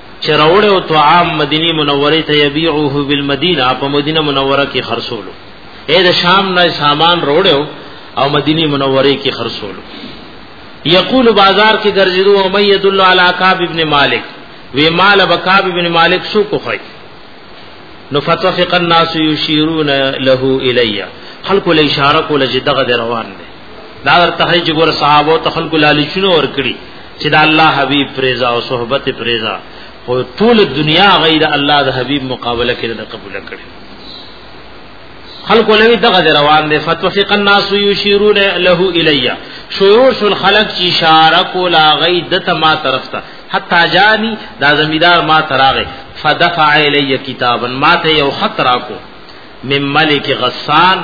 چې راوړ او طعام مدینه منوره ته یبيعه بالمدینه په مدینه منوره کې خرڅولو اې د شام نه سامان راوړ او مدینه منوره کې خرڅولو یقول بازار کې ګرځیدو او مې يدل علی کعب ابن مالک وی مال بکعب ابن مالک سو کو خی نو فتوفق الناس یشیرون له الیا خلق له اشاره کول چې دغه روان دي دا ورته هي چې ګور صحابه ته خلق لالي شنو ور کړی چې دا الله حبيب فریضا او صحبت فریضا او ټول دنیا غیر الله د حبيب مقابله کې نه قبول کړي خلق لوي دغه روان دي فتوفق الناس يشيرون له الي شروع شل خلق چې اشاره کولا غي د تما طرف ته حتا جاني دا زمیدار ما تراغه فدفع الي کتابا ما ته یو خط راکو من ملک غسان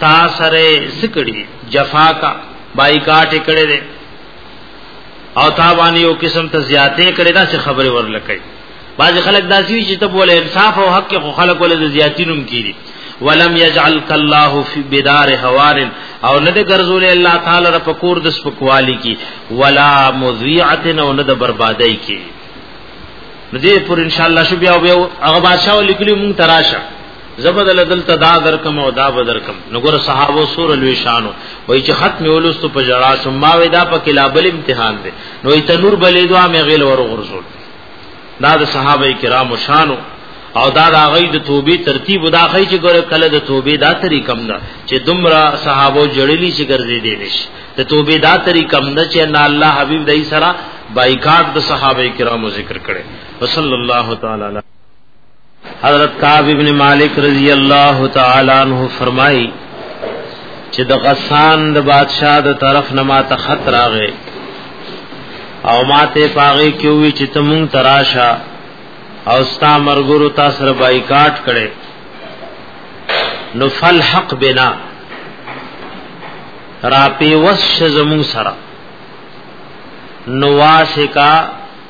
تا سره سکړي جفا کا بایکاټ کړي دي او تا باندې یو قسم ته زیاتې کړي دا څه خبره ورلکې بعض خلک داسي وي چې ته بوله انصاف او حق خو خلک ولې زیاتینوم کیږي ولم يجعلك الله في بدار هوار او نه د ګرځول الله تعالی را پکور د سپکوالی کی ولا مذيعه او نه د بربادای کی نو دې پر ان شاء الله شو بیا او هغه بادشاہ لیکلی مون تراشه زبدل دلته دا درکم او دا بدرکم نو ګور صحابه سور لوی شانو وای چې ختم ولست په جړا شم ما ودا په کلابل امتحان دی نو ایت نور بلې دوا مې غیل ور غرزول دا د صحابه کرامو شانو او دا د غي د توبې ترتیب دا خی چې ګور کله د توبې دا طریقم ده چې دومره صحابه جړلی چې ګرځې دي نش د توبې دا طریقم ده چې نه الله حبیب دای سره بایکاټ د صحابه کرامو ذکر کړي وصلی الله تعالی حضرت کعب ابن مالک رضی اللہ تعالی عنہ فرمائی چې د غسان د بادشاہ د طرف نه ما ته خط راغې او ما ته پاغې کیوي چې تمون تراشا او ستا مرګرو تا سره بایکاټ کړي نو فل حق بنا را پی وس زمون سره نواسکا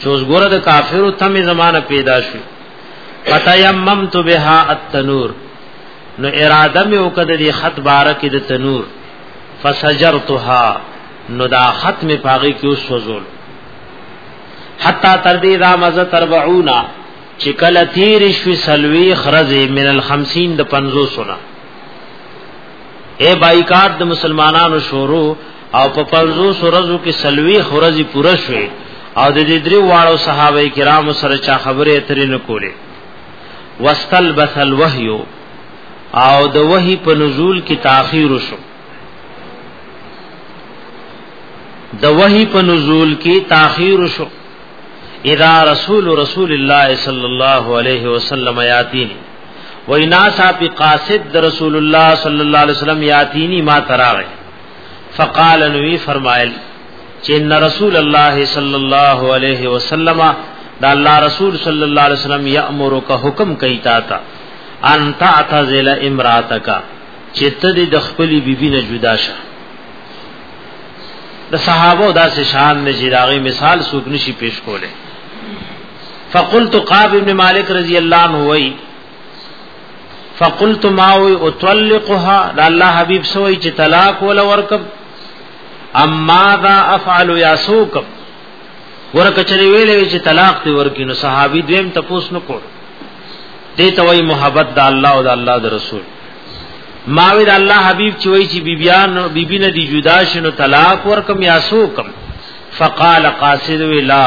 چې اوس ګوره د کافرو تمه زمانہ پیدا شو فتیممت بها التنور نو اراده مې وکړه د خط بارکه د تنور فسجرتها نو دا خط می پاغي کې اوس وزول حتا تر دې دا مزه تربعونا چې کله تیر شوي سلوي خرز من الخمسین د 500 سنا اے بایکاټ د مسلمانانو شروع او په پنځو سورزو کې سلوي خورزي پوره شوي او د دې درې واړو صحابه کرامو سره چا خبرې اترې نه کولې واستل بثل وحي او د وحي په نزول کې تاخير شو د وحي په نزول کې تاخير شو اذا رسول رسول الله صلی الله علیه وسلم یاتینی وینا صاحب قاصد رسول الله صلی الله علیه وسلم یاتینی ما تراغه فقال نوی فرمایل چې ان رسول الله صلی الله علیه وسلم دا الله رسول صلی الله علیه وسلم یامرک حکم کوي تا ته ان تعتزل امراتک چې ته د خپلې بیبي نه جدا شه د صحابه داسې شان نه چې داغي مثال سوق نشي پیش کوله فقلت قاب ابن مالک رضی الله عنه وای فقلت ما وی اطلقها دا الله حبیب سوئی چې طلاق ولا ورکب اما ذا افعل یا سوکب ورکه چلی ویلې چې طلاق دی ورکی نو صحابي دویم تپوس نو کړ دې ته وای محبت د الله او د الله د رسول ما وی د الله حبیب چې وای چې بیبیان بیبی نه دی جدا شنو طلاق ورکم یا سوکم فقال قاصد وی لا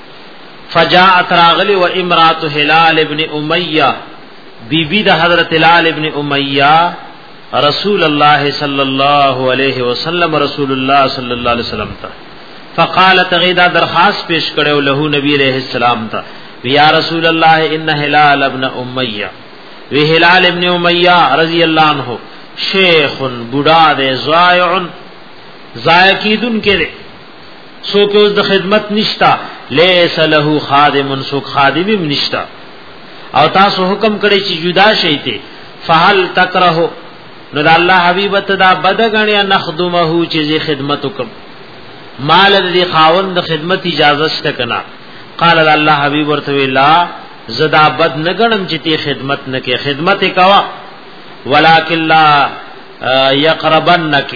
فجاءت راغلی و امرات هلال ابن امیہ بی بی د حضرت هلال ابن امیہ رسول الله صلی الله علیه وسلم رسول الله صلی الله علیه وسلم ته فقالت غیدا درخواست پیش کړو له نبی علیہ السلام ته یا رسول الله ان هلال ابن امیہ وی هلال ابن امیہ رضی الله عنه شیخ بوډا دے زائع زائع کیدن کې سو کوز د خدمت نشتا لیس له خادم سو خادم نشتا او تاسو حکم کړی چې جدا شئ ته فهل تکره نو د الله حبیب ته دا بد غنی نخدمه چې زی خدمت وکم مال دې خاوند د خدمت اجازه شته کنا قال الله حبیب ورته لا زدا بد نه غنم چې تی خدمت نه کې خدمت کوا ولکن لا یقربنک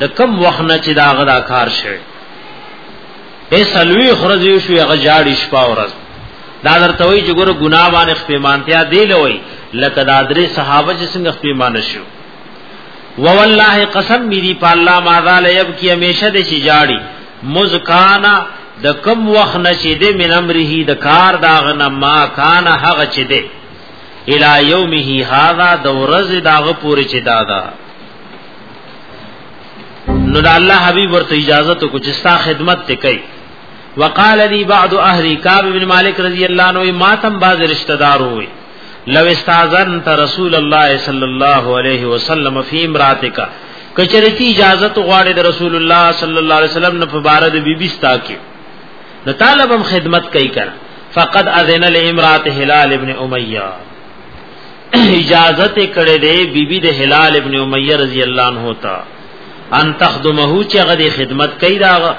د کم وخت نه چې دا غدا کار شوی به سلوي خرزي شو هغه جاړي شپه ورځ دا درته وی چې ګوره ګناه باندې خپېمانتیا دی لوي لکه دا درې صحابه چې څنګه خپېمان شو و والله قسم میری په الله ما زال یبکی همیشه د شي جاړي مزکانا د کم وخت نشي د من امره د کار دا غنه ما کان هغه چې دی الی یومه هاذا د ورځ داغه پوری چې دادا دا نو دا الله حبیب ورته اجازه ته کو چې ستا خدمت ته کوي وقال لي بعض اهل كعب بن مالک رضی الله عنه ما تم باز رشتہ دار ہوئے لو استاذن ته رسول الله صلی الله علیه وسلم فی امراتک کچرتی اجازه غواړي د رسول الله صلی الله علیه وسلم نه مبارک بیبی ستا کې د طالبم خدمت کوي کړه فقد اذن لامرات هلال ابن امیہ اجازه ته کړې دی بیبي د هلال ابن امیہ رضی الله عنه تا ان تخدمه چې هغه د خدمت کوي دا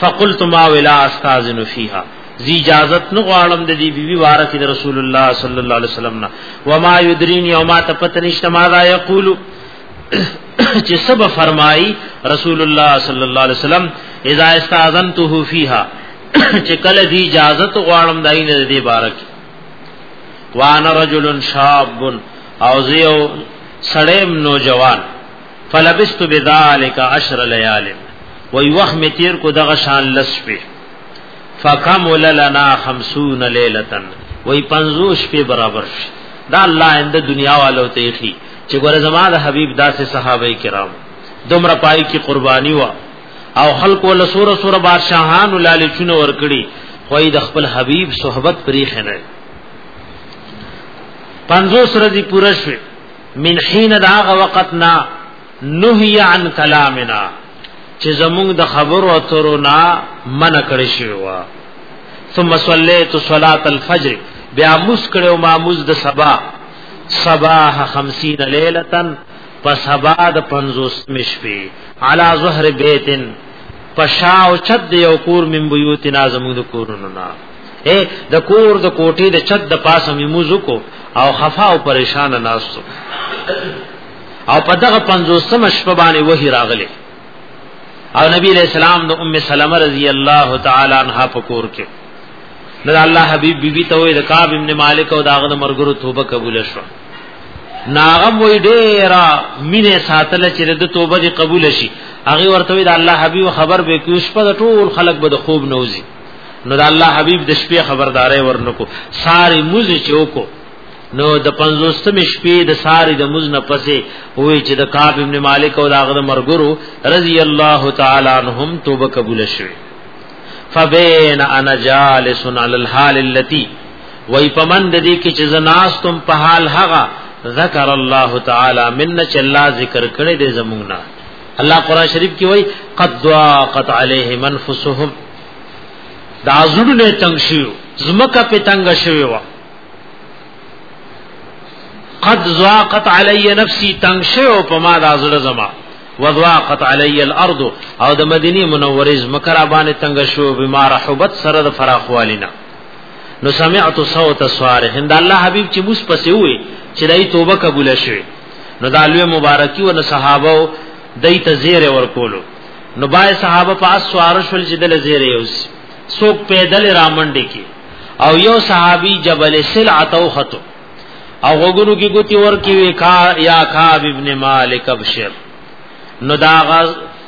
فقلت ما ولا استاذن فيها زی اجازت نو غواړم د دې بیبي واره کې رسول الله صلی الله علیه وسلم نه و ما یدرین یوما تپتنشت ما دا یقول چې سب فرمای رسول الله صلی الله علیه وسلم اذا استاذنته فيها چې کله دی اجازت غواړم داینه دې بارک وانا رجل شاب او زیو سړیم نوجوان فلبست بذالک عشر لیال وی وخت می تیر کو دغه شان لس په فکمل لنا 50 لیلتن وی 50 په برابر شي دا الله اند دنیا والو ته خي چې ګوره زما د حبيب داسې صحابه کرام دومره پای کی قرباني وا او خلق ول سور سور بادشاہان لال چونه ور کړی خو د خپل حبیب صحبت پری خنه 50 رضی پورا شوه من حين داغه وقت نا نهي عن كلامنا چې زمونږ د خبرو اترو نا من کړی شو ثم صليت صلاه الفجر بیا مس کړو ما مز د صبا صباح 50 ليله په سبا د پنځوس مشپې علا ظهر بیتن پشا او چد د یو کور من بیوت نازم د کورونو نا اے د کور د کوټې د چد د پاسه میموز کو او خفا او پریشان ناستو او په دغه پنځوس مشپې باندې وਹੀ راغله او نبی علیہ السلام د ام سلمہ رضی الله تعالی عنها په کور کې د الله حبیب بیبي ته وې د کعب ابن مالک او داغه د مرګرو توبه قبول شوه ناغم وی ډیرا مینه ساتل چې د توبه دی قبول شي هغه ورته وی د الله حبیب خبر به کې شپه د ټول خلق به د خوب نوځي نو د الله حبیب د شپې خبردارې ورنکو ساری موز چوکو نو د 50 شپې د ساری د موز نه پسې وی چې د کعب ابن مالک او د هغه مرګرو رضی الله تعالی عنهم توبه قبول شوه فبین انا جالس علی الحال التي وای پمن د دې کې چې زناس تم په حال هغه ذکر الله تعالی من چې الله ذکر کړي دې زمونږه الله قران شریف کې وای قد ضاقت عليه منفسهم دا زړونه تنگ شیو زمکه په تنگ شوی و قد ضاقت علی نفسی تنگ شیو په ما دا زړه زما وضاقت علی الارض او د مدینه منوره زمکه را باندې تنگ شو بیمار حبت سره د فراخوالینا نو سمعت صوت صالح دا الله حبيب چې موس پسې وې چې دای توبه قبول شي نو دا لوی مبارکي ول صحابه دای ته زیر ورکولو نو بای صحابه په اسوار شول چې دل زیر یوس سوق پیدل رامنډي کې او یو صحابي جبل سلعه او خطو او وګورو کې ګوتی ورکی وی کا یا کعب ابن مالک ابشر نو دا غز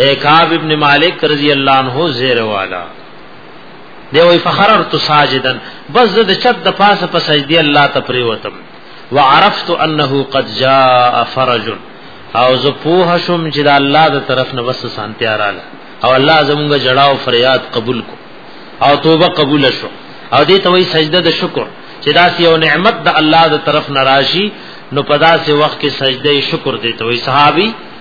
اے کعب ابن مالک رضی الله عنه زیر والا دی وی فخرر تو ساجدن بس د چت د پاس په سجدی الله ته پریوتم وعرفت انه قد جاء فرج او زه پوه شوم چې د الله د طرف نه بس سانتیا رااله او الله زمونږ جړا او فریاد قبول کو او توبه قبول شو او دې ته وی سجده د شکر چې دا یو نعمت د الله د طرف ناراضي نو پدا سي وخت کې سجده شکر دې ته وی صحابي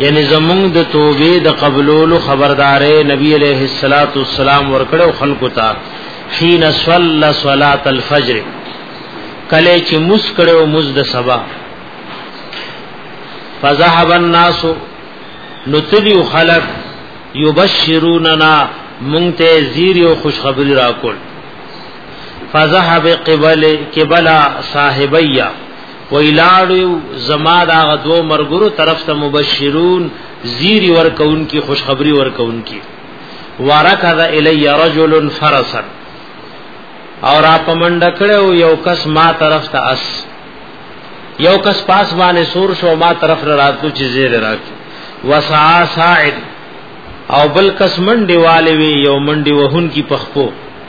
یعنی زمونږ د توبې د قبولولو خبردارې نبی عليه الصلاة والسلام ورکړو خلکو ته حين صلى صلاه الفجر کله چې مس کړو مز د سبا فذهب الناس نتلی خلق یبشروننا مونته زیر او خوشخبری را کول فذهب قبل قبل صاحبیا ویلاړو زما دا غدو مرګرو طرف ته مبشرون زیری ورکون کی خوشخبری ورکون کی ورکذ الی رجل فرسا او را پمنډ کړو یو کس ما طرف ته اس یو کس پاس باندې سور شو ما طرف را راتلو چې زیر راک وسا ساعد او بل کس منډي والي وی یو منډي وهون کی پخپو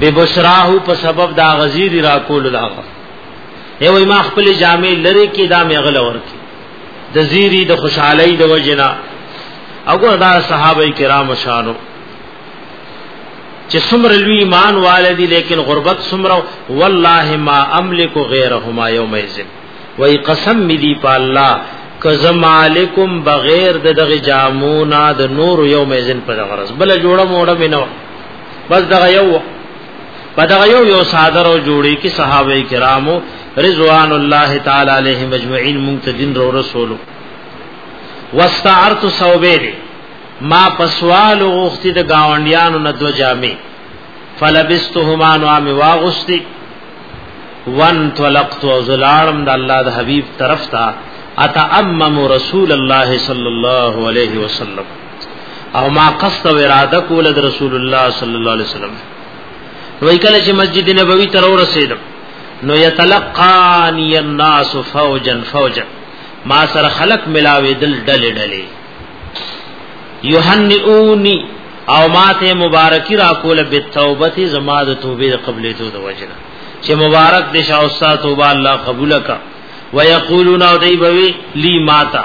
ببشراهو په سبب دا غزیر را کول دا یو ما خپل جامع لری کې دا مې غل ورکی د زیری د خوشحالي د وجنا او دا صحابه کرام شانو چې څومره لوی ایمان والدي لیکن غربت څومره والله ما املک غیرهما یوم یزن وای قسم می دی په الله کزمالکم بغیر د دغه جامونا د نور یوم یزن په غرض بل جوړه موړه مینو بس دغه یو په دغه یو یو صادر او جوړی کی صحابه کرامو رضوان الله تعالی علیهم اجمعین مونږ ته دین رو رسولو واستعرت ثوبین ما پسوال غوختی د گاونډیانو نه دو جامې فلبستهما نو می واغستی وان طلقت او زلالم د الله د حبیب طرف ته اتعمم رسول الله صلی الله علیه وسلم او ما قصد او اراده کوله د رسول الله صلی الله علیه وسلم وای کله چې مسجد نبوي تر ورسېدم نو یتلقانی الناس فوجا فوجا ما سره خلق ملاوي دل ډلې ډلې یهنئونی او ماته مبارکی را کوله به توبه زما د توبې قبلې ته د وجنه چې مبارک دې شاه استاد توبه الله قبول کا ويقولون او دی بوي لی ماتا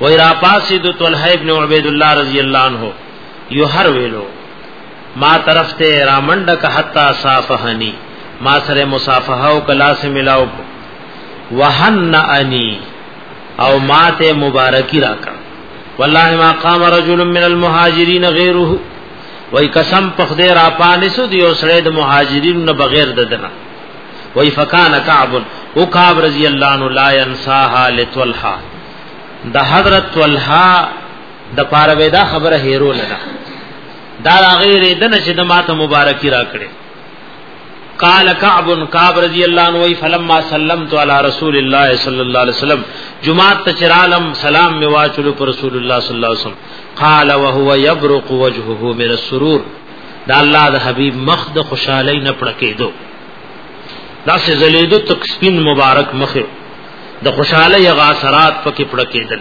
و را پاسې د طلحه ابن عبید الله رضی الله عنه یو هر ویلو ما طرف ته رامنډ که حتا صافهنی ما سره مصافحه او کلا سے ملاو وهن انی او ما ته مبارکی راکا والله ما قام رجل من المهاجرین غیره وای قسم په خدای را پانسو دی او سره د مهاجرین نه بغیر ددنه وای فکان کعب او کعب رضی الله عنه لا ينساها لتولها د حضرت طلحه د پاره ودا خبره هیرو لدا دا غیر د نشه د ماته مبارکي را کړې قال كعب كعب رضی الله عنه فلما سلمت على رسول الله صلى الله عليه وسلم جمعه تشرالم سلام می واچلو پر رسول الله صلی الله علیه وسلم قال وهو يبرق وجهه من السرور دا الله د حبيب مخ د خوشالۍ نه پړکې دو دا سه زلیدو تک سپین مبارک مخه د خوشاله یغ اثرات پکې پړه کېدل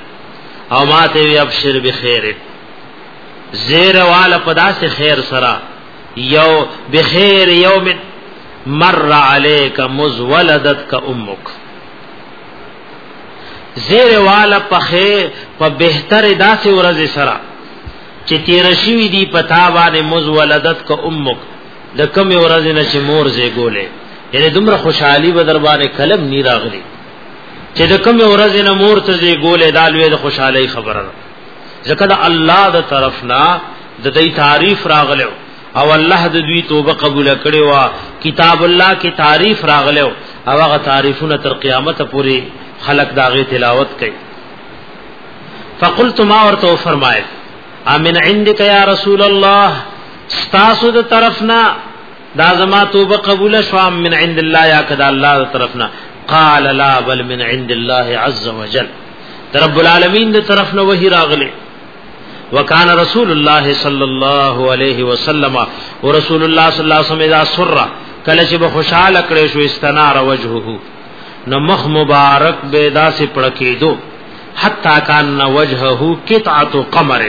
او ماته وی ابشر بخیر زیر والا پدا سے خیر سرا یو بخیر یوم مر علیک مز ولدت کا امک زیر والا پخې په بهتر داسې ورځ سرا چې تیر شوی دی پتا باندې مز ولدت کا امک د کمی ورځ نه چې مور زی ګولې یعنی دومره خوشحالي به در باندې کلم نی راغلی چې د کمی ورځ نه مور ته زی ګولې دالوې د خوشحالي خبره ده ځکه د الله د طرف نه د دې تعریف راغلو او الله د دوی توبه قبول کړي وا کتاب الله کې تعریف راغلو او هغه تعریفونه تر قیامت پورې خلق داغه تلاوت کوي فقلت ما ورته فرمایل امن عندك يا رسول الله ستاسو د طرفنا دا زما توبه قبول شو من عند الله یا کدا الله د طرفنا قال لا بل من عند الله عز وجل رب العالمین د طرفنا وحی راغلی وکان رسول الله صلی الله علیه وسلم او رسول الله صلی الله علیه وسلم اذا سر کله چې به خوشاله کړي شو استنار وجهه نو مخ مبارک به داسې پړکېدو حتا کان وجهه قطعه قمر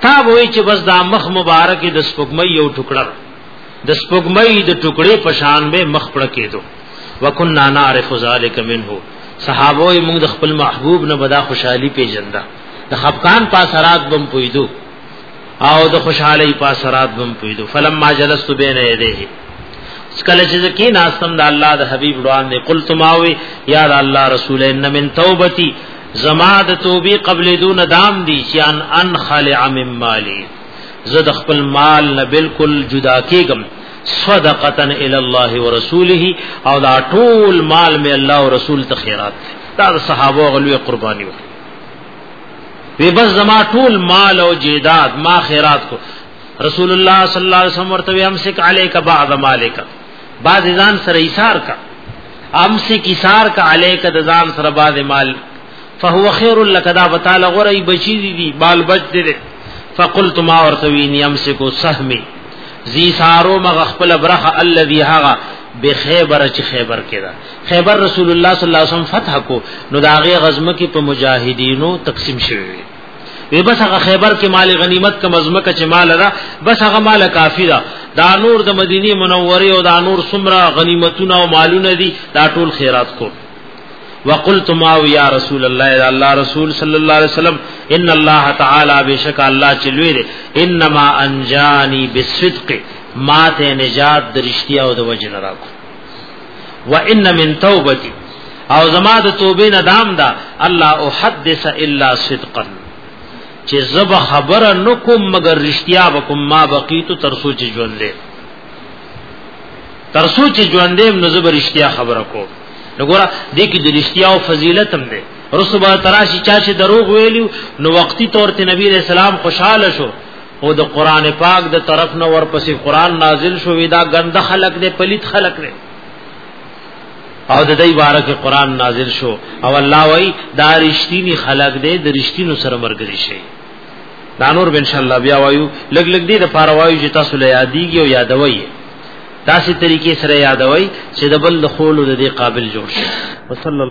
تا وای چې بس دا مخ مبارک د سپګمۍ یو ټوکړه د سپګمۍ د ټوکړې په شان به مخ پړ کېدو وکنا نعرف ذلک منه صحابه موږ د خپل محبوب نه بدا خوشحالي پیژنده د خفقان پاسرات بم پویدو او د خوشحالي پاسرات بم پویدو فلما جلست بین یدیه کله چې ځکه ناستم د الله د حبیب روان دی قلت ماوي یا الله رسول ان من توبتي زما د توبې قبل دون دام دي چې ان ان خلع من مالي زه د خپل مال نه بالکل جدا کېږم صدقتن ال الله ورسوله او دا ټول مال می الله او رسول ته خیرات دا صحابه غلوې قرباني وکړي وی بس زما ټول مال او جیداد ما خیرات کو رسول الله صلی الله علیه وسلم ورته امسک علیک بعض مالک بعض ځان سره ایثار کا امسک ایثار کا علیک د ځان سره بعض مال فهو خیر لک دا وتعالى غری بچی دی دی بال بچ دی, دی فقلت ما ورتوین یمسک سهمی زی سارو مغ خپل برخه الذی هغه به خیبر چې خیبر کړه خیبر رسول الله صلی الله علیه وسلم فتح کو نو داغه غزمه کې په مجاهدینو تقسیم شوی وی بس هغه خیبر کې مال غنیمت کم ازمکه چې مال را بس هغه مال کافی دا دا نور د مدینه منوره او دا نور سمرا غنیمتونه او مالونه دي دا ټول خیرات کو وقلت ما یا رسول الله یا الله رسول صلی الله علیه وسلم ان الله تعالی بشک الله چلوی دے انما انجانی بالصدق ما ته نجات درشتیا او د وجن راکو وان من توبتي او زما د توبې نه دام دا الله احدث الا صدقا چې زب خبره نکوم مگر رښتیا وکم ما بقیت تر سوچ ژوند دې تر سوچ ژوند دې نو زب رښتیا خبره کو وګوره دې کې د رښتیا او فضیلت هم ده رسوبه تراشی چا چې دروغ ویلو نو وقتی طور ته نبی رسول الله خوشاله شو او د قران پاک د طرف نه ورپسې قران نازل شو دا غند خلق دې پلیت خلق دې او د دې باره کې قران نازل شو او الله وای دا رښتینی خلق دې د رښتینو سره مرګري شي دا نور ان شاء الله بیا وایو لګ لګ دې د پاره وایو چې تاسو له یادېږي او یادوي داسې طریقې سره یادوي چې د بل د خولو د دې قابل جوړ شي وصلی